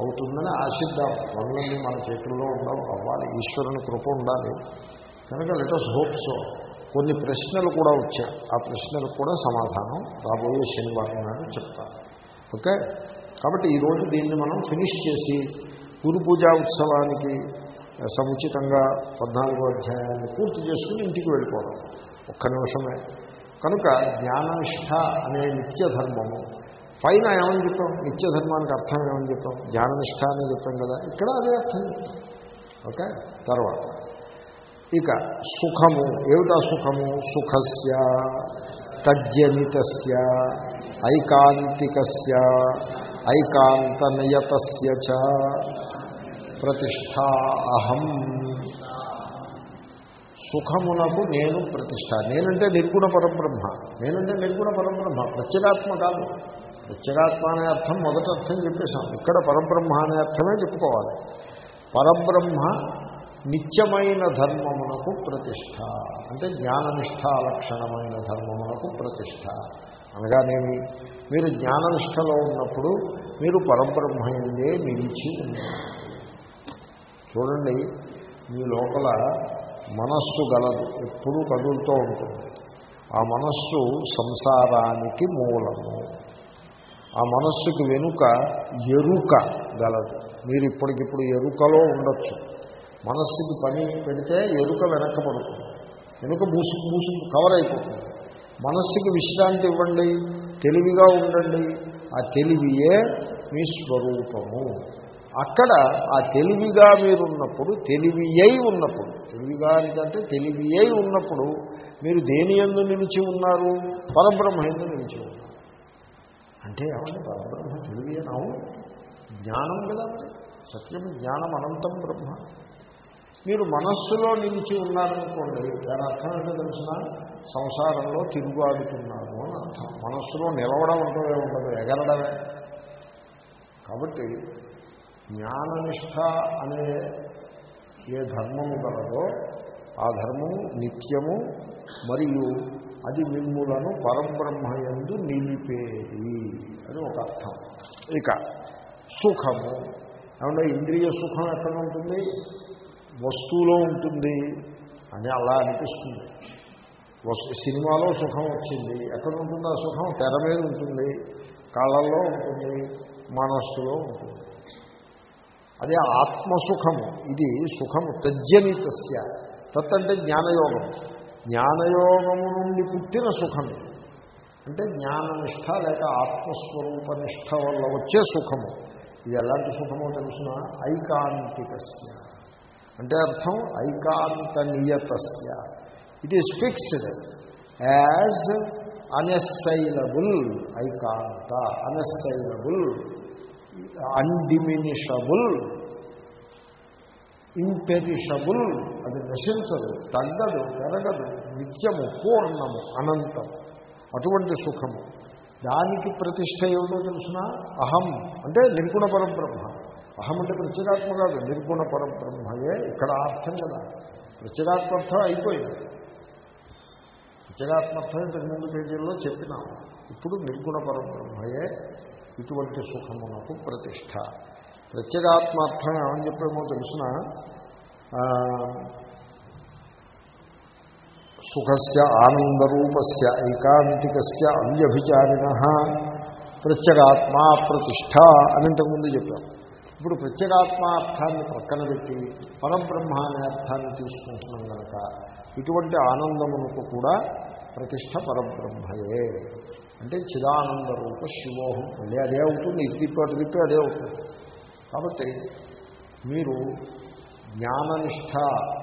అవుతుందని ఆశిద్దాం. పనులన్నీ మన చేతుల్లో ఉండవు అవ్వాలి ఈశ్వరుని కృప ఉండాలి. కనుక లెటస్ హోప్ సో కొన్ని ప్రశ్నలు కూడా వచ్చాయి. ఆ ప్రశ్నలకు కూడా సమాధానం రాబోయే శనివారం నాడు చెప్తాను. ఓకే? కాబట్టి ఈరోజు దీన్ని మనం ఫినిష్ చేసి గురు పూజా ఉత్సవానికి సముచితంగా పద్నాలుగో అధ్యాయాన్ని పూర్తి చేసుకుని ఇంటికి వెళ్ళిపోవడం. ఒక్క నిమిషమే. కనుక జ్ఞాననిష్ట అనే నిత్య ధర్మము పైన ఏమని చెప్పాం? నిత్య ధర్మానికి అర్థం ఏమని చెప్పాం? జ్ఞాననిష్ట అని చెప్పాం కదా. ఇక్కడ అదే అర్థం. ఓకే? తర్వాత. ఇక సుఖము. ఏమిటా సుఖము? సుఖస్య తజ్జనితస్య ఐకాంతికస్య ఐకాంతనియతస్య చ ప్రతిష్టా అహం. సుఖమునకు నేను ప్రతిష్ట. నేనంటే నిర్గుణ పరబ్రహ్మ. నేనంటే నిర్గుణ పరబ్రహ్మ. ప్రత్యేగాత్మ కాదు. ప్రత్యేగాత్మ అనే అర్థం మొదట అర్థం చెప్పేశాం. ఇక్కడ పరబ్రహ్మ అనే అర్థమే చెప్పుకోవాలి. పరబ్రహ్మ నిత్యమైన ధర్మమునకు ప్రతిష్ట. అంటే జ్ఞాననిష్ట లక్షణమైన ధర్మమునకు ప్రతిష్ట. అనగానేమి? మీరు జ్ఞాననిష్టలో ఉన్నప్పుడు మీరు పరబ్రహ్మయందే నిలిచి ఉన్నారు. చూడండి మీ లోపల మనస్సు గలదు ఎప్పుడూ కదులుతూ ఉంటుంది. ఆ మనస్సు సంసారానికి మూలము. ఆ మనస్సుకి వెనుక ఎరుక గలదు. మీరు ఇప్పటికిప్పుడు ఎరుకలో ఉండొచ్చు. మనస్సుకి పని పెడితే ఎరుక వెనక్కబడుతుంది వెనుక మూసు మూసు కవర్ అయిపోతుంది. మనస్సుకి విశ్రాంతి ఇవ్వండి తెలివిగా ఉండండి. ఆ తెలివియే మీ స్వరూపము. అక్కడ ఆ తెలివిగా మీరున్నప్పుడు తెలివి అయి ఉన్నప్పుడు తెలివిగా అంటే తెలివి అయి ఉన్నప్పుడు మీరు దేని ఎందు నిలిచి ఉన్నారు? పరబ్రహ్మ ఎందు నిలిచి ఉన్నారు. అంటే ఏమంటే పరబ్రహ్మ తెలివి అనవు జ్ఞానం కదా సత్యం జ్ఞానం అనంతం బ్రహ్మ. మీరు మనస్సులో నిలిచి ఉన్నారనుకోండి దాని అర్థం ఏంటో తెలిసిన? సంసారంలో తిరుగుబాటుతున్నారు అని అర్థం. మనస్సులో నిలవడం అంటూ ఉండదు ఎగరడమే. కాబట్టి జ్ఞాననిష్ట అనే ఏ ధర్మము గలదో ఆ ధర్మము నిత్యము మరియు అది మిమ్ములను పరబ్రహ్మయందు నిలిపేది అని ఒక అర్థం. ఇక సుఖము. ఏమంటే ఇంద్రియ సుఖం ఎక్కడ ఉంటుంది? వస్తువులో ఉంటుంది అని అలా అనిపిస్తుంది. వస్తు సినిమాలో సుఖం వచ్చింది ఎక్కడ ఉంటుంది ఆ సుఖం తెర మీద ఉంటుంది కళ్ళల్లో ఉంటుంది మనస్సులో ఉంటుంది. అదే ఆత్మసుఖము ఇది సుఖము తజ్జనితస్య తత్ అంటే జ్ఞానయోగం. జ్ఞానయోగము నుండి పుట్టిన సుఖం అంటే జ్ఞాననిష్ట లేక ఆత్మస్వరూప నిష్ట వల్ల వచ్చే సుఖము. ఇది ఎలాంటి సుఖమో తెలుసిన? ఐకాంతికస్య. అంటే అర్థం ఐకాంతనియతస్య. It is fixed as unassailable ఐకాంత unassailable undiminishable imperishable అది నశించదు తగ్గదు పెరగదు నిత్యము పూర్ణము అనంతం అటువంటి సుఖము. దానికి ప్రతిష్ట ఏమిటో తెలుసిన? అహం అంటే నిర్గుణ పరబ్రహ్మ. అహం అంటే ప్రత్యేగాత్మ కాదు నిర్గుణ పరబ్రహ్మయే ఇక్కడ అర్థం కదా. ప్రత్యేగాత్మర్థం అయిపోయింది. ప్రత్యేగాత్మర్థం ఇంతకు ముందు పేజీల్లో చెప్పినాం. ఇప్పుడు నిర్గుణ పరబ్రహ్మయే ఇటువంటి సుఖమునకు ప్రతిష్ట. ప్రత్యేగాత్మార్థం ఏమని చెప్పేమో తెలిసిన సుఖస్య ఆనందరూపస్య ఐకాంతికస్య అవ్యభిచారిణ ప్రత్యేగాత్మా ప్రతిష్ట అని ఇంతకుముందు చెప్పాం. ఇప్పుడు ప్రత్యేగాత్మార్థాన్ని పక్కన పెట్టి పరబ్రహ్మ అనే అర్థాన్ని తీసుకుంటున్నాం కనుక ఇటువంటి ఆనందమునకు కూడా ప్రతిష్ట పరబ్రహ్మయే. అంటే చిదానంద రూప శివోహం మళ్ళీ అదే అవుతుంది ఇది తిప్పటి తిప్పి అదే అవుతుంది. కాబట్టి మీరు జ్ఞాననిష్ట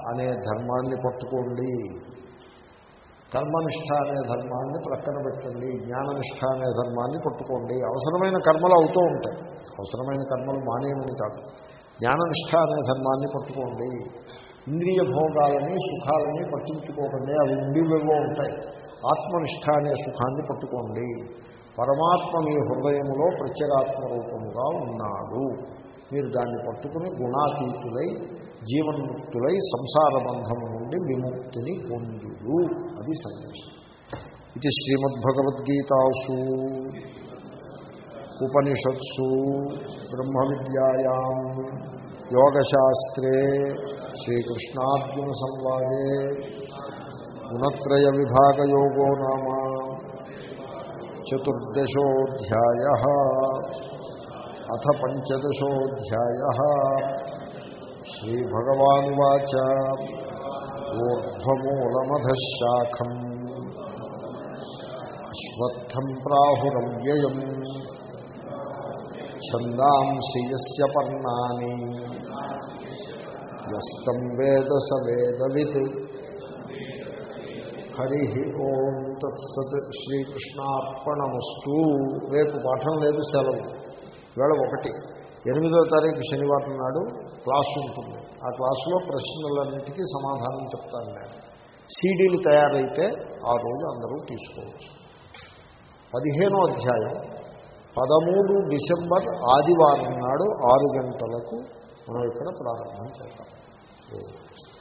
అనే ధర్మాన్ని పట్టుకోండి. కర్మనిష్ట అనే ధర్మాన్ని ప్రక్కన పెట్టండి. జ్ఞాననిష్ట అనే ధర్మాన్ని పట్టుకోండి. అవసరమైన కర్మలు అవుతూ ఉంటాయి. అవసరమైన కర్మలు మానేయమని కాదు. జ్ఞాననిష్ట అనే ధర్మాన్ని పట్టుకోండి. ఇంద్రియ భోగాలని సుఖాలని పట్టించుకోకండి. అవి ఉండివేవో ఉంటాయి. ఆత్మనిష్ట అనే సుఖాన్ని పట్టుకోండి. పరమాత్మ మీ హృదయంలో ప్రత్యేగాత్మ రూపముగా ఉన్నాడు. మీరు దాన్ని పట్టుకుని గుణాతీతులై జీవన్ముక్తులై సంసార బంధము నుండి విముక్తిని పొందుడు అది సందేశం. ఇది శ్రీమద్భగవద్గీతాసు. उपनिषत्सु ब्रह्मविद्यायां योगशास्त्रे श्रीकृष्णार्जुनसंवादे गुणत्रयविभागयोगो नाम चतुर्दशोऽध्यायः अथ पञ्चदशोऽध्यायः। श्रीभगवानुवाच ऊर्ध्वमूलमधः शाखम् अश्वत्थम् प्राहुरव्ययम्। ఛందాంసి యస్య పర్ణాని. యస్తం వేద స వేదవిత్. హరి ఓం తత్సత్ శ్రీకృష్ణార్పణమస్తు. రేపు పాఠం లేదు సెలవు. వేళ ఒకటి. ఎనిమిదో తారీఖు శనివారం నాడు క్లాస్ ఉంటుంది. ఆ క్లాసులో ప్రశ్నలన్నిటికీ సమాధానం చెప్తాను నేను. సీడీలు తయారైతే ఆ రోజు అందరూ తీసుకోవచ్చు. పదిహేనో అధ్యాయం. పదమూడు డిసెంబర్ ఆదివారం నాడు ఆరు గంటలకు మనం ఇక్కడ ప్రారంభం చేద్దాం.